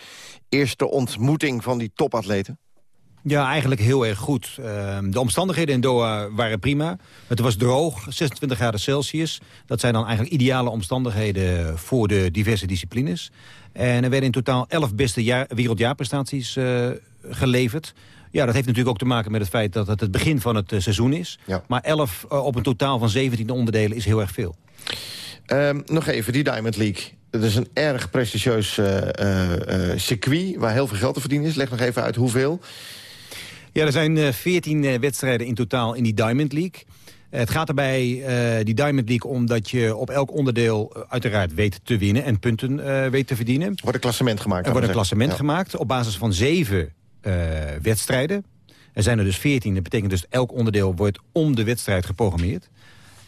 eerste ontmoeting van die topatleten? Ja, eigenlijk heel erg goed. Ehm, de omstandigheden in Doha waren prima. Het was droog, 26 graden Celsius. Dat zijn dan eigenlijk ideale omstandigheden voor de diverse disciplines. En er werden in totaal 11 beste jaar, wereldjaarprestaties eh, geleverd. Ja, dat heeft natuurlijk ook te maken met het feit dat het het begin van het eh, seizoen is. Maar 11 eh, op een totaal van 17 onderdelen is heel erg veel. Ehm, nog even, die Diamond League. Het is een erg prestigieus circuit waar heel veel geld te verdienen is. Leg nog even uit hoeveel. Ja, er zijn eh, 14 eh, wedstrijden in totaal in die Diamond League. Het gaat erbij, eh, die Diamond League, om dat je op elk onderdeel uiteraard weet te winnen en punten weet te verdienen. Er wordt een klassement gemaakt. Er wordt een klassement gemaakt op basis van zeven wedstrijden. Er zijn er dus 14, dat betekent dus elk onderdeel wordt om de wedstrijd geprogrammeerd.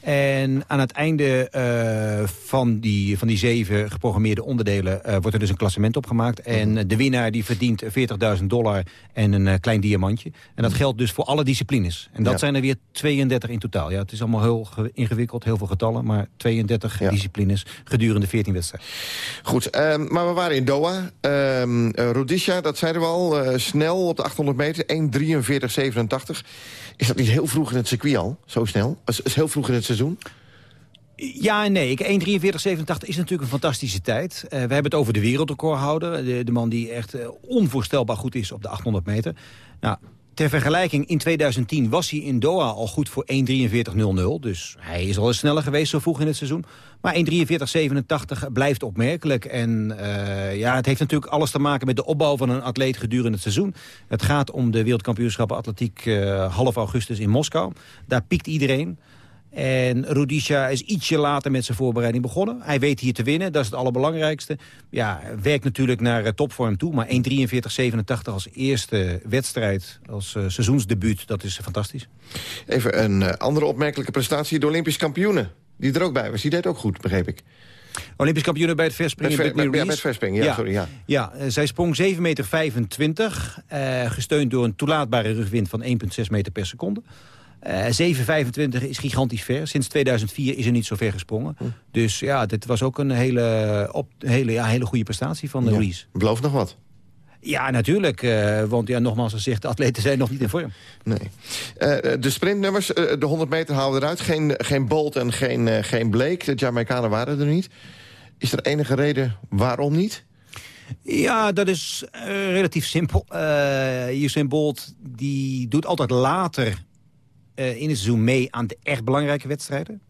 En aan het einde eh, van, die, van die zeven geprogrammeerde onderdelen... eh, wordt er dus een klassement opgemaakt. En de winnaar die verdient 40.000 dollar en een eh, klein diamantje. En dat geldt dus voor alle disciplines. En dat Ja. zijn er weer 32 in totaal. Ja, het is allemaal heel ge- ingewikkeld, heel veel getallen... maar 32 disciplines gedurende 14 wedstrijden. Goed, ehm, maar we waren in Doha. Ehm eh, Rhodesia, dat zeiden we al, snel op de 800 meter, 1.43.87. Is dat niet heel vroeg in het circuit al, zo snel? Is, is heel vroeg in het seizoen? Ja en nee. Ik- 1.43.87 is natuurlijk een fantastische tijd. Eh, we hebben het over de wereldrecordhouder. De, de man die echt eh, onvoorstelbaar goed is op de 800 meter. Nou, ter vergelijking, in 2010 was hij in Doha al goed voor 1.43.00. Dus hij is al eens sneller geweest zo vroeg in het seizoen. Maar 1.43.87 blijft opmerkelijk. En eh, ja, het heeft natuurlijk alles te maken met de opbouw van een atleet gedurende het seizoen. Het gaat om de wereldkampioenschappen atletiek eh, half augustus in Moskou. Daar piekt iedereen. En Rudisha is ietsje later met zijn voorbereiding begonnen. Hij weet hier te winnen, dat is het allerbelangrijkste. Ja, werkt natuurlijk naar eh, topvorm toe. Maar 1.43.87 als eerste wedstrijd, als eh, seizoensdebuut, dat is fantastisch. Even een eh, andere opmerkelijke prestatie. De Olympisch kampioenen, die er ook bij was. Die deed ook goed, begreep ik. Olympisch kampioen bij het verspringen. Met ver- met- met verspringen, ja, sorry, ja. Ja, eh, zij sprong 7,25 meter, eh, gesteund door een toelaatbare rugwind van 1,6 meter per seconde. Eh 7,25 is gigantisch ver. Sinds 2004 is er niet zo ver gesprongen. Hm. Dus ja, dit was ook een hele, op, hele, ja, hele goede prestatie van de Ja. Rees. Belooft nog wat. Ja, natuurlijk. eh, want ja, nogmaals gezegd, de atleten zijn nog niet in vorm. Nee. Eh, de sprintnummers, eh, de 100 meter halen we eruit. Geen, geen Bolt en geen, eh, geen Blake. De Jamaicanen waren er niet. Is er enige reden waarom niet? Ja, dat is eh, relatief simpel. Eh Usain Bolt die doet altijd later eh, in het seizoen mee aan de echt belangrijke wedstrijden.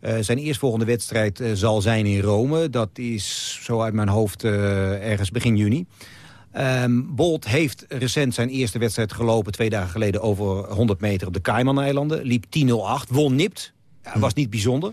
Eh, zijn eerstvolgende wedstrijd eh, zal zijn in Rome. Dat is zo uit mijn hoofd ergens begin juni. Ehm, Bolt heeft recent zijn eerste wedstrijd gelopen... twee dagen geleden over 100 meter op de Cayman-eilanden. Liep 10.08, won nipt. Ja, was niet bijzonder.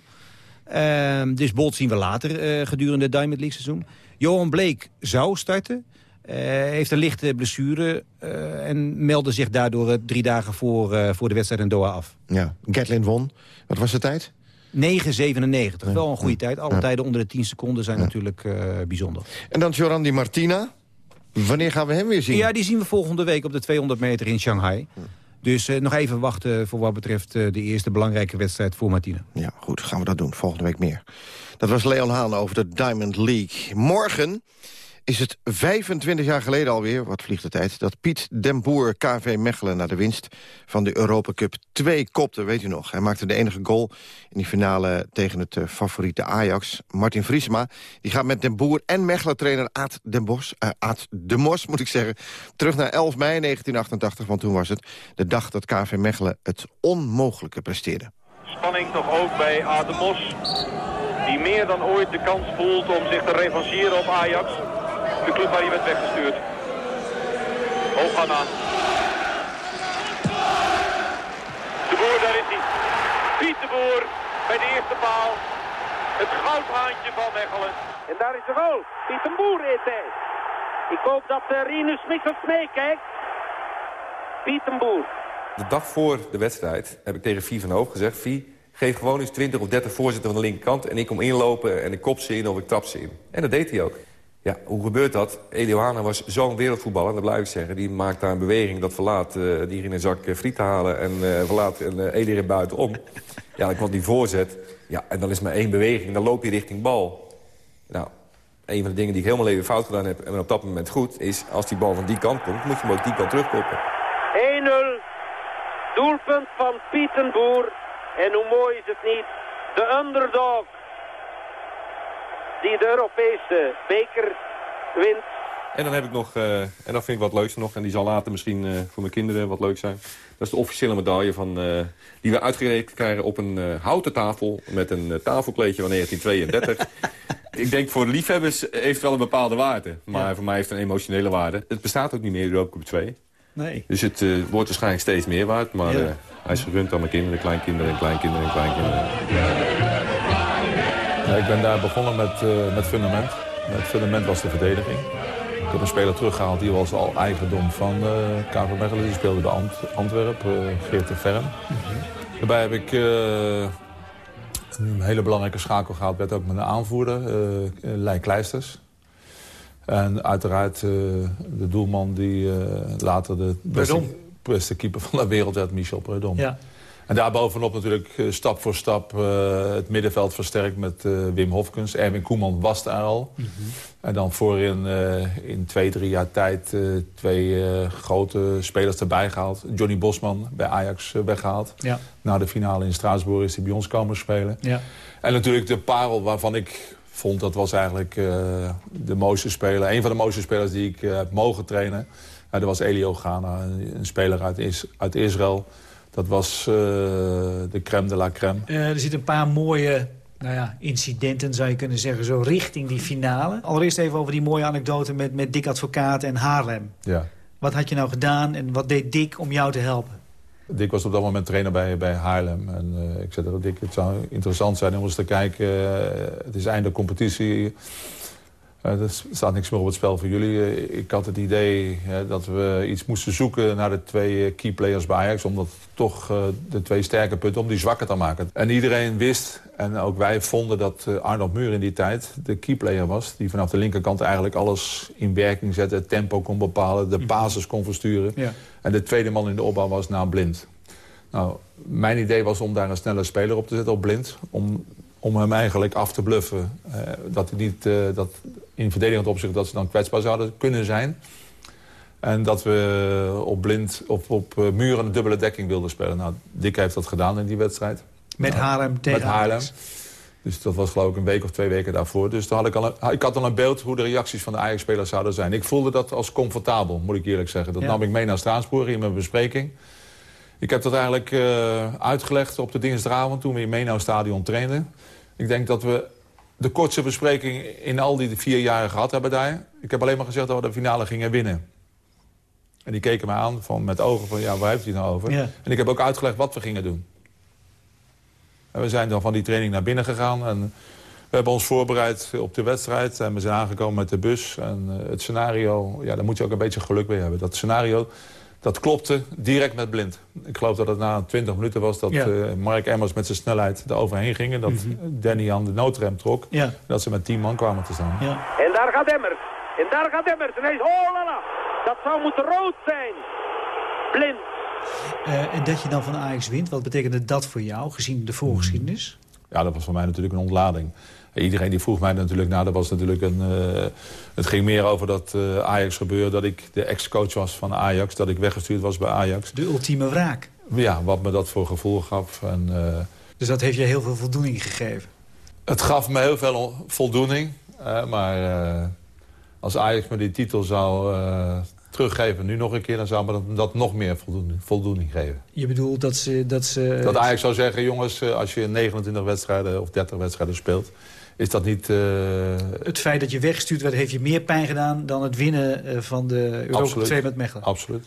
Ehm, dus Bolt zien we later gedurende het Diamond League seizoen. Johan Bleek zou starten. Eh, heeft een lichte blessure eh, en meldde zich daardoor eh, drie dagen voor, voor de wedstrijd in Doha af. Ja, Gatlin won. Wat was de tijd? 9,97. Wel een goede tijd. Alle Ja. tijden onder de 10 seconden zijn natuurlijk bijzonder. En dan Joran Di Martina. Wanneer gaan we hem weer zien? Ja, die zien we volgende week op de 200 meter in Shanghai. Dus nog even wachten voor wat betreft de eerste belangrijke wedstrijd voor Martina. Ja, goed, gaan we dat doen. Volgende week meer. Dat was Leon Haan over de Diamond League. Morgen is het 25 jaar geleden alweer, wat vliegt de tijd... dat Piet den Boer KV Mechelen naar de winst van de Europa Cup 2 kopte, weet u nog. Hij maakte de enige goal in die finale tegen het eh, favoriete Ajax. Martin Vriesma die gaat met den Boer en Mechelen-trainer Aad den Bos... eh, Aad de Mos, moet ik zeggen, terug naar 11 mei 1988... want toen was het de dag dat KV Mechelen het onmogelijke presteerde. Spanning toch ook bij Ademos. Die meer dan ooit de kans voelt om zich te revancheren op Ajax. De club waar hij werd weggestuurd. Hoogana. De Boer, daar is hij. Piet de Boer bij de eerste paal. Het goudhaantje van Mechelen. En daar is de goal. Piet de Boer is hij. Ik hoop dat uh, Rinus Mikkels meekijkt. Piet de Boer. De dag voor de wedstrijd heb ik tegen Vie van Hoofd gezegd... Vie, Geef gewoon eens 20 of 30 voorzetten van de linkerkant... en ik kom inlopen en ik kop ze in of ik trap ze in. En dat deed hij ook. Ja, hoe gebeurt dat? Elio Hana was zo'n wereldvoetballer, dat blijf ik zeggen. Die maakt daar een beweging, dat verlaat uh, die in een zak uh, friet te halen... en uh, verlaat een uh, Elio er buitenom. Ja, ik kwam die voorzet. Ja, en dan is maar één beweging, dan loop je richting bal. Nou, een van de dingen die ik helemaal leven fout gedaan heb... en op dat moment goed, is als die bal van die kant komt... moet je hem ook die kant terugkoppen. 1-0. Doelpunt van Pietenboer. En hoe mooi is het niet? De underdog. Die de Europese beker wint. En dan heb ik nog, uh, en dat vind ik wat leuks nog... en die zal later misschien uh, voor mijn kinderen wat leuk zijn. Dat is de officiële medaille van, uh, die we uitgereikt krijgen op een houten tafel... met een tafelkleedje van 1932. ik denk voor de liefhebbers heeft het wel een bepaalde waarde. Maar ja. voor mij heeft het een emotionele waarde. Het bestaat ook niet meer, Europa Cup 2. Nee. Dus het wordt waarschijnlijk steeds meer waard. Maar ja. hij is gegund aan mijn kinderen, kleinkinderen en kleinkinderen en kleinkinderen. Ja, ik ben daar begonnen met, uh, met fundament. Het fundament was de verdediging. Ik heb een speler teruggehaald, die was al eigendom van uh, KV Mechelen. Die speelde bij Ant Antwerpen, uh, Geert de. Mm -hmm. Daarbij heb ik een hele belangrijke schakel gehad. werd ook met een aanvoerder, Lei Kleisters. En uiteraard de doelman die later de beste, beste, keeper van de wereld werd, Michel Predom. Ja. En daarbovenop natuurlijk uh, stap voor stap uh, het middenveld versterkt met uh, Wim Hofkens. Erwin Koeman was daar al. Mm -hmm. En dan voorin in twee, drie jaar tijd twee grote spelers erbij gehaald. Johnny Bosman bij Ajax weggehaald. Ja. Na de finale in Straatsburg is hij bij ons komen spelen. Ja. En natuurlijk de parel waarvan ik vond dat was eigenlijk de mooiste speler. Een van de mooiste spelers die ik heb mogen trainen. dat was Elio Ghana, een speler uit, Is uit Israël. Dat was uh, de crème de la crème. Uh, er zitten een paar mooie nou ja, incidenten, zou je kunnen zeggen, zo richting die finale. Allereerst even over die mooie anekdote met, met Dick Advocaat en Haarlem. Ja. Wat had je nou gedaan en wat deed Dick om jou te helpen? Dick was op dat moment trainer bij, bij Haarlem. En uh, ik zei dat Dick, het zou interessant zijn om eens te kijken. het is einde competitie. Uh, er staat niks meer op het spel voor jullie. Uh, ik had het idee uh, dat we iets moesten zoeken naar de twee key players bij Ajax... om dat toch de twee sterke punten, om die zwakker te maken. En iedereen wist, en ook wij vonden dat Arnold Muur in die tijd de key player was... die vanaf de linkerkant eigenlijk alles in werking zette... het tempo kon bepalen, de basis kon versturen. Ja. En de tweede man in de opbouw was Naam Blind. Nou, mijn idee was om daar een snelle speler op te zetten, op Blind... om om hem eigenlijk af te bluffen. Uh, dat hij niet, uh, dat in verdedigend opzicht dat ze dan kwetsbaar zouden kunnen zijn. En dat we op blind op, op uh, muren een dubbele dekking wilden spelen. Nou, Dick heeft dat gedaan in die wedstrijd. Met nou, Haarlem tegen Met Haarlem. Dus dat was geloof ik een week of twee weken daarvoor. Dus toen had ik, al een, ik had al een beeld hoe de reacties van de Ajax-spelers zouden zijn. Ik voelde dat als comfortabel, moet ik eerlijk zeggen. Dat Ja. nam ik mee naar Straatsburg in mijn bespreking. Ik heb dat eigenlijk uh, uitgelegd op de dinsdagavond toen we in Menau-stadion trainden. Ik denk dat we de kortste bespreking in al die vier jaren gehad hebben daar. Ik heb alleen maar gezegd dat we de finale gingen winnen. En die keken me aan van, met ogen van, ja, waar heeft hij het nou over? Ja. En ik heb ook uitgelegd wat we gingen doen. En we zijn dan van die training naar binnen gegaan. En we hebben ons voorbereid op de wedstrijd. En we zijn aangekomen met de bus. En uh, het scenario, ja, daar moet je ook een beetje geluk mee hebben. Dat scenario, dat klopte direct met blind. Ik geloof dat het na 20 minuten was dat Ja. uh, Mark Emmers met zijn snelheid er overheen ging. En dat Mhm. Danny aan de noodrem trok. Ja. Dat ze met 10 man kwamen te staan. Ja. En daar gaat Emmers. En daar gaat Emmers. En hij is, oh lala. Dat zou moeten rood zijn. Blind. Eh, en dat je dan van Ajax wint, wat betekende dat voor jou, gezien de voorgeschiedenis? Ja, dat was voor mij natuurlijk een ontlading. Iedereen die vroeg mij natuurlijk na, dat was natuurlijk een... eh, het ging meer over dat eh, Ajax gebeurde, dat ik de ex-coach was van Ajax, dat ik weggestuurd was bij Ajax. De ultieme wraak. Ja, wat me dat voor gevoel gaf. En, eh, Dus dat heeft je heel veel voldoening gegeven. het gaf me heel veel voldoening, maar als Ajax me die titel zou teruggeven, nu nog een keer, dan zou me dat, dat nog meer voldoening, voldoening geven. Je bedoelt dat ze... Dat, ze, Dat Ajax zou zeggen, jongens, eh, als je 29 wedstrijden of 30 wedstrijden speelt... is dat niet... eh, Het feit dat je weggestuurd werd, heeft je meer pijn gedaan... dan het winnen eh, van de Europa Absoluut. 2 met Mechelen. Absoluut.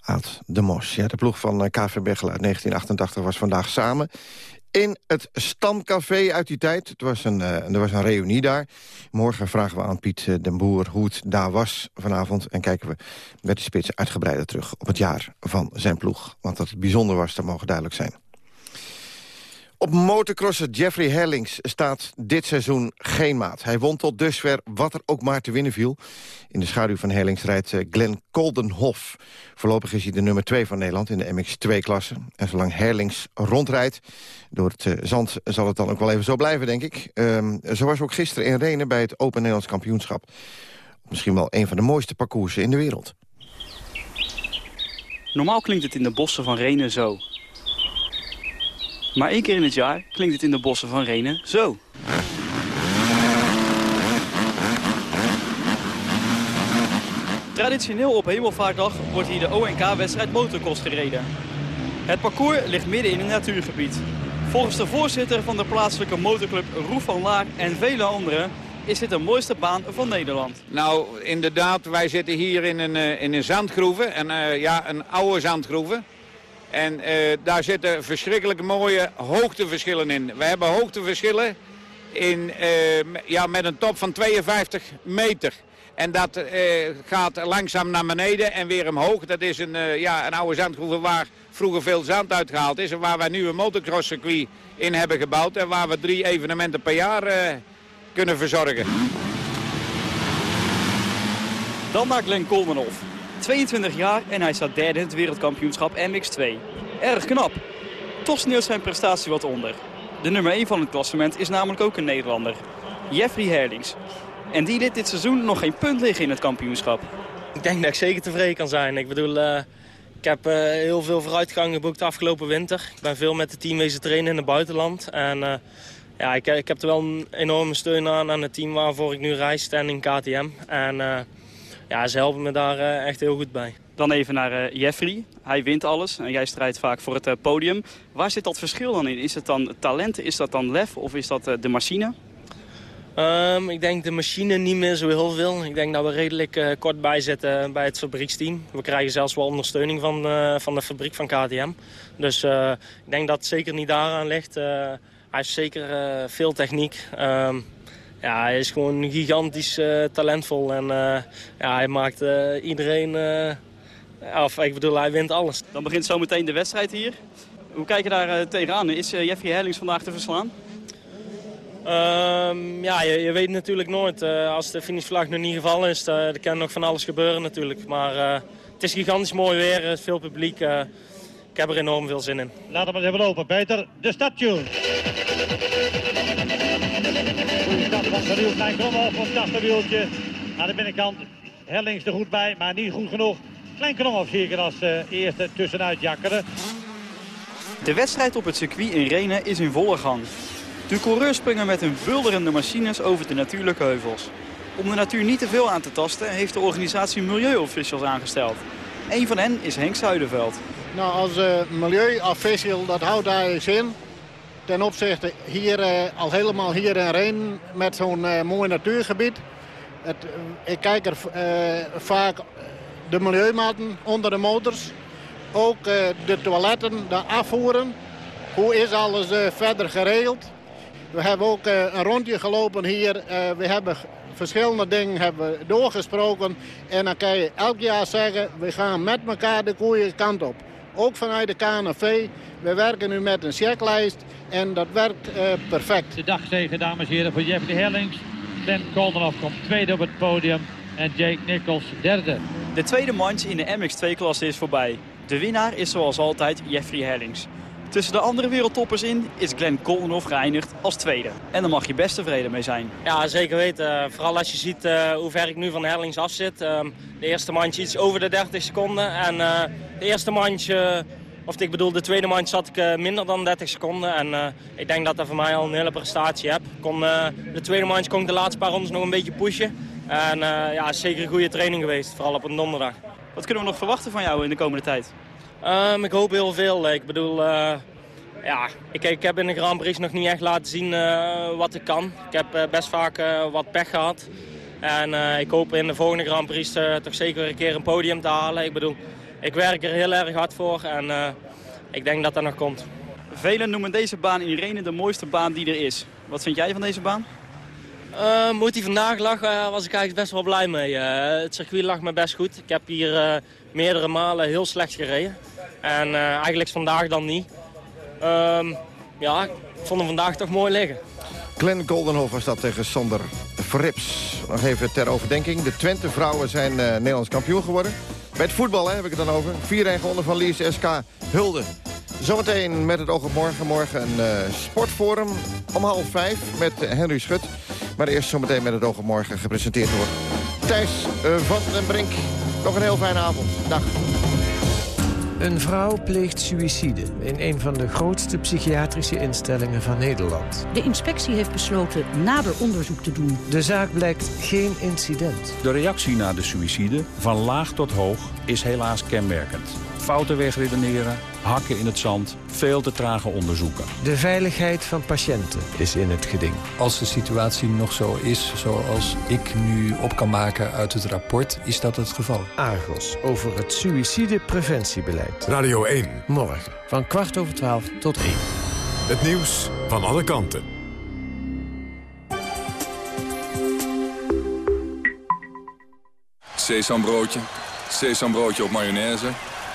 Aad de Mos. Ja, de ploeg van KV Bechelen uit 1988 was vandaag samen in het Stamcafé uit die tijd. Het was een, eh, er was een reunie daar. Morgen vragen we aan Piet eh, den Boer hoe het daar was vanavond... en kijken we met de spits uitgebreider terug op het jaar van zijn ploeg. Want dat het bijzonder was, dat mogen duidelijk zijn. Op motocrosser Jeffrey Herlings staat dit seizoen geen maat. Hij won tot dusver wat er ook maar te winnen viel. In de schaduw van Herlings rijdt eh, Glenn Koldenhoff. Voorlopig is hij de nummer 2 van Nederland in de MX2-klasse. En zolang Herlings rondrijdt door het eh, zand zal het dan ook wel even zo blijven, denk ik. Um, zo was ook gisteren in Renen bij het Open Nederlands Kampioenschap. Misschien wel een van de mooiste parcoursen in de wereld. Normaal klinkt het in de bossen van Renen zo. Maar één keer in het jaar klinkt het in de bossen van Renen zo. Traditioneel op Hemelvaartdag wordt hier de ONK-wedstrijd motocross gereden. Het parcours ligt midden in een natuurgebied. Volgens de voorzitter van de plaatselijke motorclub Roef van Laar en vele anderen is dit de mooiste baan van Nederland. Nou, inderdaad, wij zitten hier in een, uh, in een zandgroeve, en, uh, ja, een oude zandgroeve. En uh, daar zitten verschrikkelijk mooie hoogteverschillen in. We hebben hoogteverschillen in, ja, met een top van 52 meter. En dat gaat langzaam naar beneden en weer omhoog. Dat is een, ja, een oude zandgroeve waar vroeger veel zand uitgehaald is. En waar wij nu een motocrosscircuit in hebben gebouwd. En waar we drie evenementen per jaar kunnen verzorgen. Dan naar Glenn Kolmanhoff. 22 jaar en hij staat derde in het wereldkampioenschap MX2. Erg knap. Toch sneeuwt zijn prestatie wat onder. De nummer 1 van het klassement is namelijk ook een Nederlander. Jeffrey Herlings. En die liet dit seizoen nog geen punt liggen in het kampioenschap. Ik denk dat ik zeker tevreden kan zijn. Ik bedoel, uh, ik heb uh, heel veel vooruitgang geboekt de afgelopen winter. Ik ben veel met het team wezen trainen in het buitenland. En uh, ja, ik, ik, heb er wel een enorme steun aan aan het team waarvoor ik nu reis, Standing KTM. En ja, ze helpen me daar uh, echt heel goed bij. Dan even naar uh, Jeffrey. Hij wint alles en jij strijdt vaak voor het podium. Waar zit dat verschil dan in? Is het dan talent, is dat dan lef of is dat de machine? Um, ik denk de machine niet meer zo heel veel. Ik denk dat we redelijk kort bij zitten bij het fabrieksteam. We krijgen zelfs wel ondersteuning van, van de fabriek van KTM. Dus ik denk dat het zeker niet daaraan ligt. Hij heeft zeker veel techniek. Um, ja, hij is gewoon gigantisch uh, talentvol. En uh, ja, hij maakt iedereen af. Ik bedoel, hij wint alles. Dan begint zometeen de wedstrijd hier. Hoe kijk je daar tegenaan? Is Jeffrey Herlings vandaag te verslaan? Um, ja, je, je, weet natuurlijk nooit. als de finishvlag nog niet gevallen is, er kan nog van alles gebeuren natuurlijk. Maar het is gigantisch mooi weer, veel publiek. Ik heb er enorm veel zin in. Laten we het even lopen. Peter, de stadtune. Goede start van Sariel Klein Kromhoff op het achterwieltje. Aan de binnenkant Hellings er goed bij, maar niet goed genoeg. Klein Kromhoff zie ik er als uh, eerste tussenuit jakkeren. De wedstrijd op het circuit in Renen is in volle gang. De coureurs springen met hun bulderende machines over de natuurlijke heuvels. Om de natuur niet te veel aan te tasten heeft de organisatie milieuofficials aangesteld. Een van hen is Henk Zuiderveld. Nou, als uh, milieuofficial, dat houdt daar eens in ten opzichte hier uh, al helemaal hier in Rijn met zo'n uh, mooi natuurgebied. Het, ik kijk er vaak de milieumaten onder de motors. Ook de toiletten, de afvoeren. Hoe is alles verder geregeld? We hebben ook een rondje gelopen hier. we hebben verschillende dingen hebben doorgesproken. En dan kan je elk jaar zeggen, we gaan met elkaar de goede kant op. Ook vanuit de KNV. We werken nu met een checklijst en dat werkt uh, perfect. De dagzegen, dames en heren, voor Jeffrey Hellings. Ben Koldenhoff komt tweede op het podium en Jake Nichols derde. De tweede manche in de MX2-klasse is voorbij. De winnaar is zoals altijd Jeffrey Hellings. Tussen de andere wereldtoppers in is Glenn Koldenhoff geëindigd als tweede. En daar mag je best tevreden mee zijn. Ja, zeker weten. Vooral als je ziet uh, hoe ver ik nu van Hellings af zit. Uh, de eerste mandje iets over de 30 seconden. En uh, de eerste mandje, of ik bedoel de tweede mandje zat ik minder dan 30 seconden. En ik denk dat dat voor mij al een hele prestatie heb. Kon, de tweede mandje kon ik de laatste paar rondes nog een beetje pushen. En ja, zeker een goede training geweest, vooral op een donderdag. Wat kunnen we nog verwachten van jou in de komende tijd? Um, ik hoop heel veel. Ik bedoel, uh, ja, ik, ik, heb in de Grand Prix nog niet echt laten zien uh, wat ik kan. Ik heb best vaak wat pech gehad. En ik hoop in de volgende Grand Prix toch zeker een keer een podium te halen. Ik bedoel, ik werk er heel erg hard voor en ik denk dat dat nog komt. Velen noemen deze baan in Renen de mooiste baan die er is. Wat vind jij van deze baan? Uh, die vandaag lag, uh, was ik eigenlijk best wel blij mee. Uh, het circuit lag me best goed. Ik heb hier meerdere malen heel slecht gereden. En eigenlijk vandaag dan niet. Um, ja, ik vond hem vandaag toch mooi liggen. Glenn Goldenhoff was dat tegen Sander Frips. Nog even ter overdenking. De Twente vrouwen zijn Nederlands kampioen geworden. Bij het voetbal hè, heb ik het dan over. 4-1 gewonnen van Lies SK Hulde. Zometeen met het oog op morgen. Morgen een sportforum om half vijf met Henry Schut. Maar eerst zometeen met het oog op morgen gepresenteerd wordt. Thijs van den Brink. Nog een heel fijne avond. Dag. Een vrouw pleegt suïcide in een van de grootste psychiatrische instellingen van Nederland. De inspectie heeft besloten nader onderzoek te doen. De zaak blijkt geen incident. De reactie na de suïcide, van laag tot hoog, is helaas kenmerkend. Fouten wegredeneren, hakken in het zand, veel te trage onderzoeken. De veiligheid van patiënten is in het geding. Als de situatie nog zo is zoals ik nu op kan maken uit het rapport, is dat het geval. Argos over het suïcidepreventiebeleid. Radio 1. Morgen van kwart over twaalf tot één. Het nieuws van alle kanten. Sesambroodje, sesambroodje op mayonaise,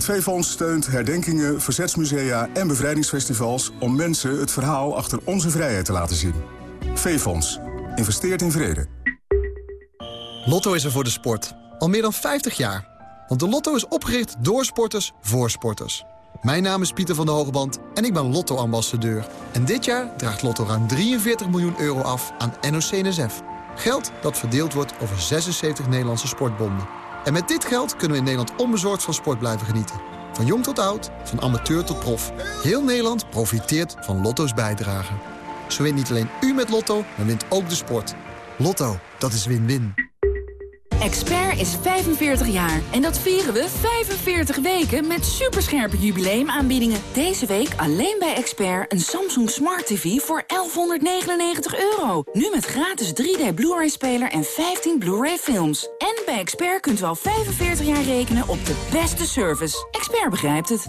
Het V-Fonds steunt herdenkingen, verzetsmusea en bevrijdingsfestivals... om mensen het verhaal achter onze vrijheid te laten zien. V-Fonds. Investeert in vrede. Lotto is er voor de sport. Al meer dan 50 jaar. Want de Lotto is opgericht door sporters voor sporters. Mijn naam is Pieter van der Hogeband en ik ben Lotto-ambassadeur. En dit jaar draagt Lotto ruim 43 miljoen euro af aan NOC-NSF. Geld dat verdeeld wordt over 76 Nederlandse sportbonden. En met dit geld kunnen we in Nederland onbezorgd van sport blijven genieten. Van jong tot oud, van amateur tot prof. Heel Nederland profiteert van Lotto's bijdrage. Zo wint niet alleen u met Lotto, maar wint ook de sport. Lotto, dat is win-win. Expert is 45 jaar en dat vieren we 45 weken met superscherpe jubileumaanbiedingen. Deze week alleen bij Expert een Samsung Smart TV voor 1199 euro. Nu met gratis 3D Blu-ray speler en 15 Blu-ray films. En bij Expert kunt u al 45 jaar rekenen op de beste service. Expert begrijpt het.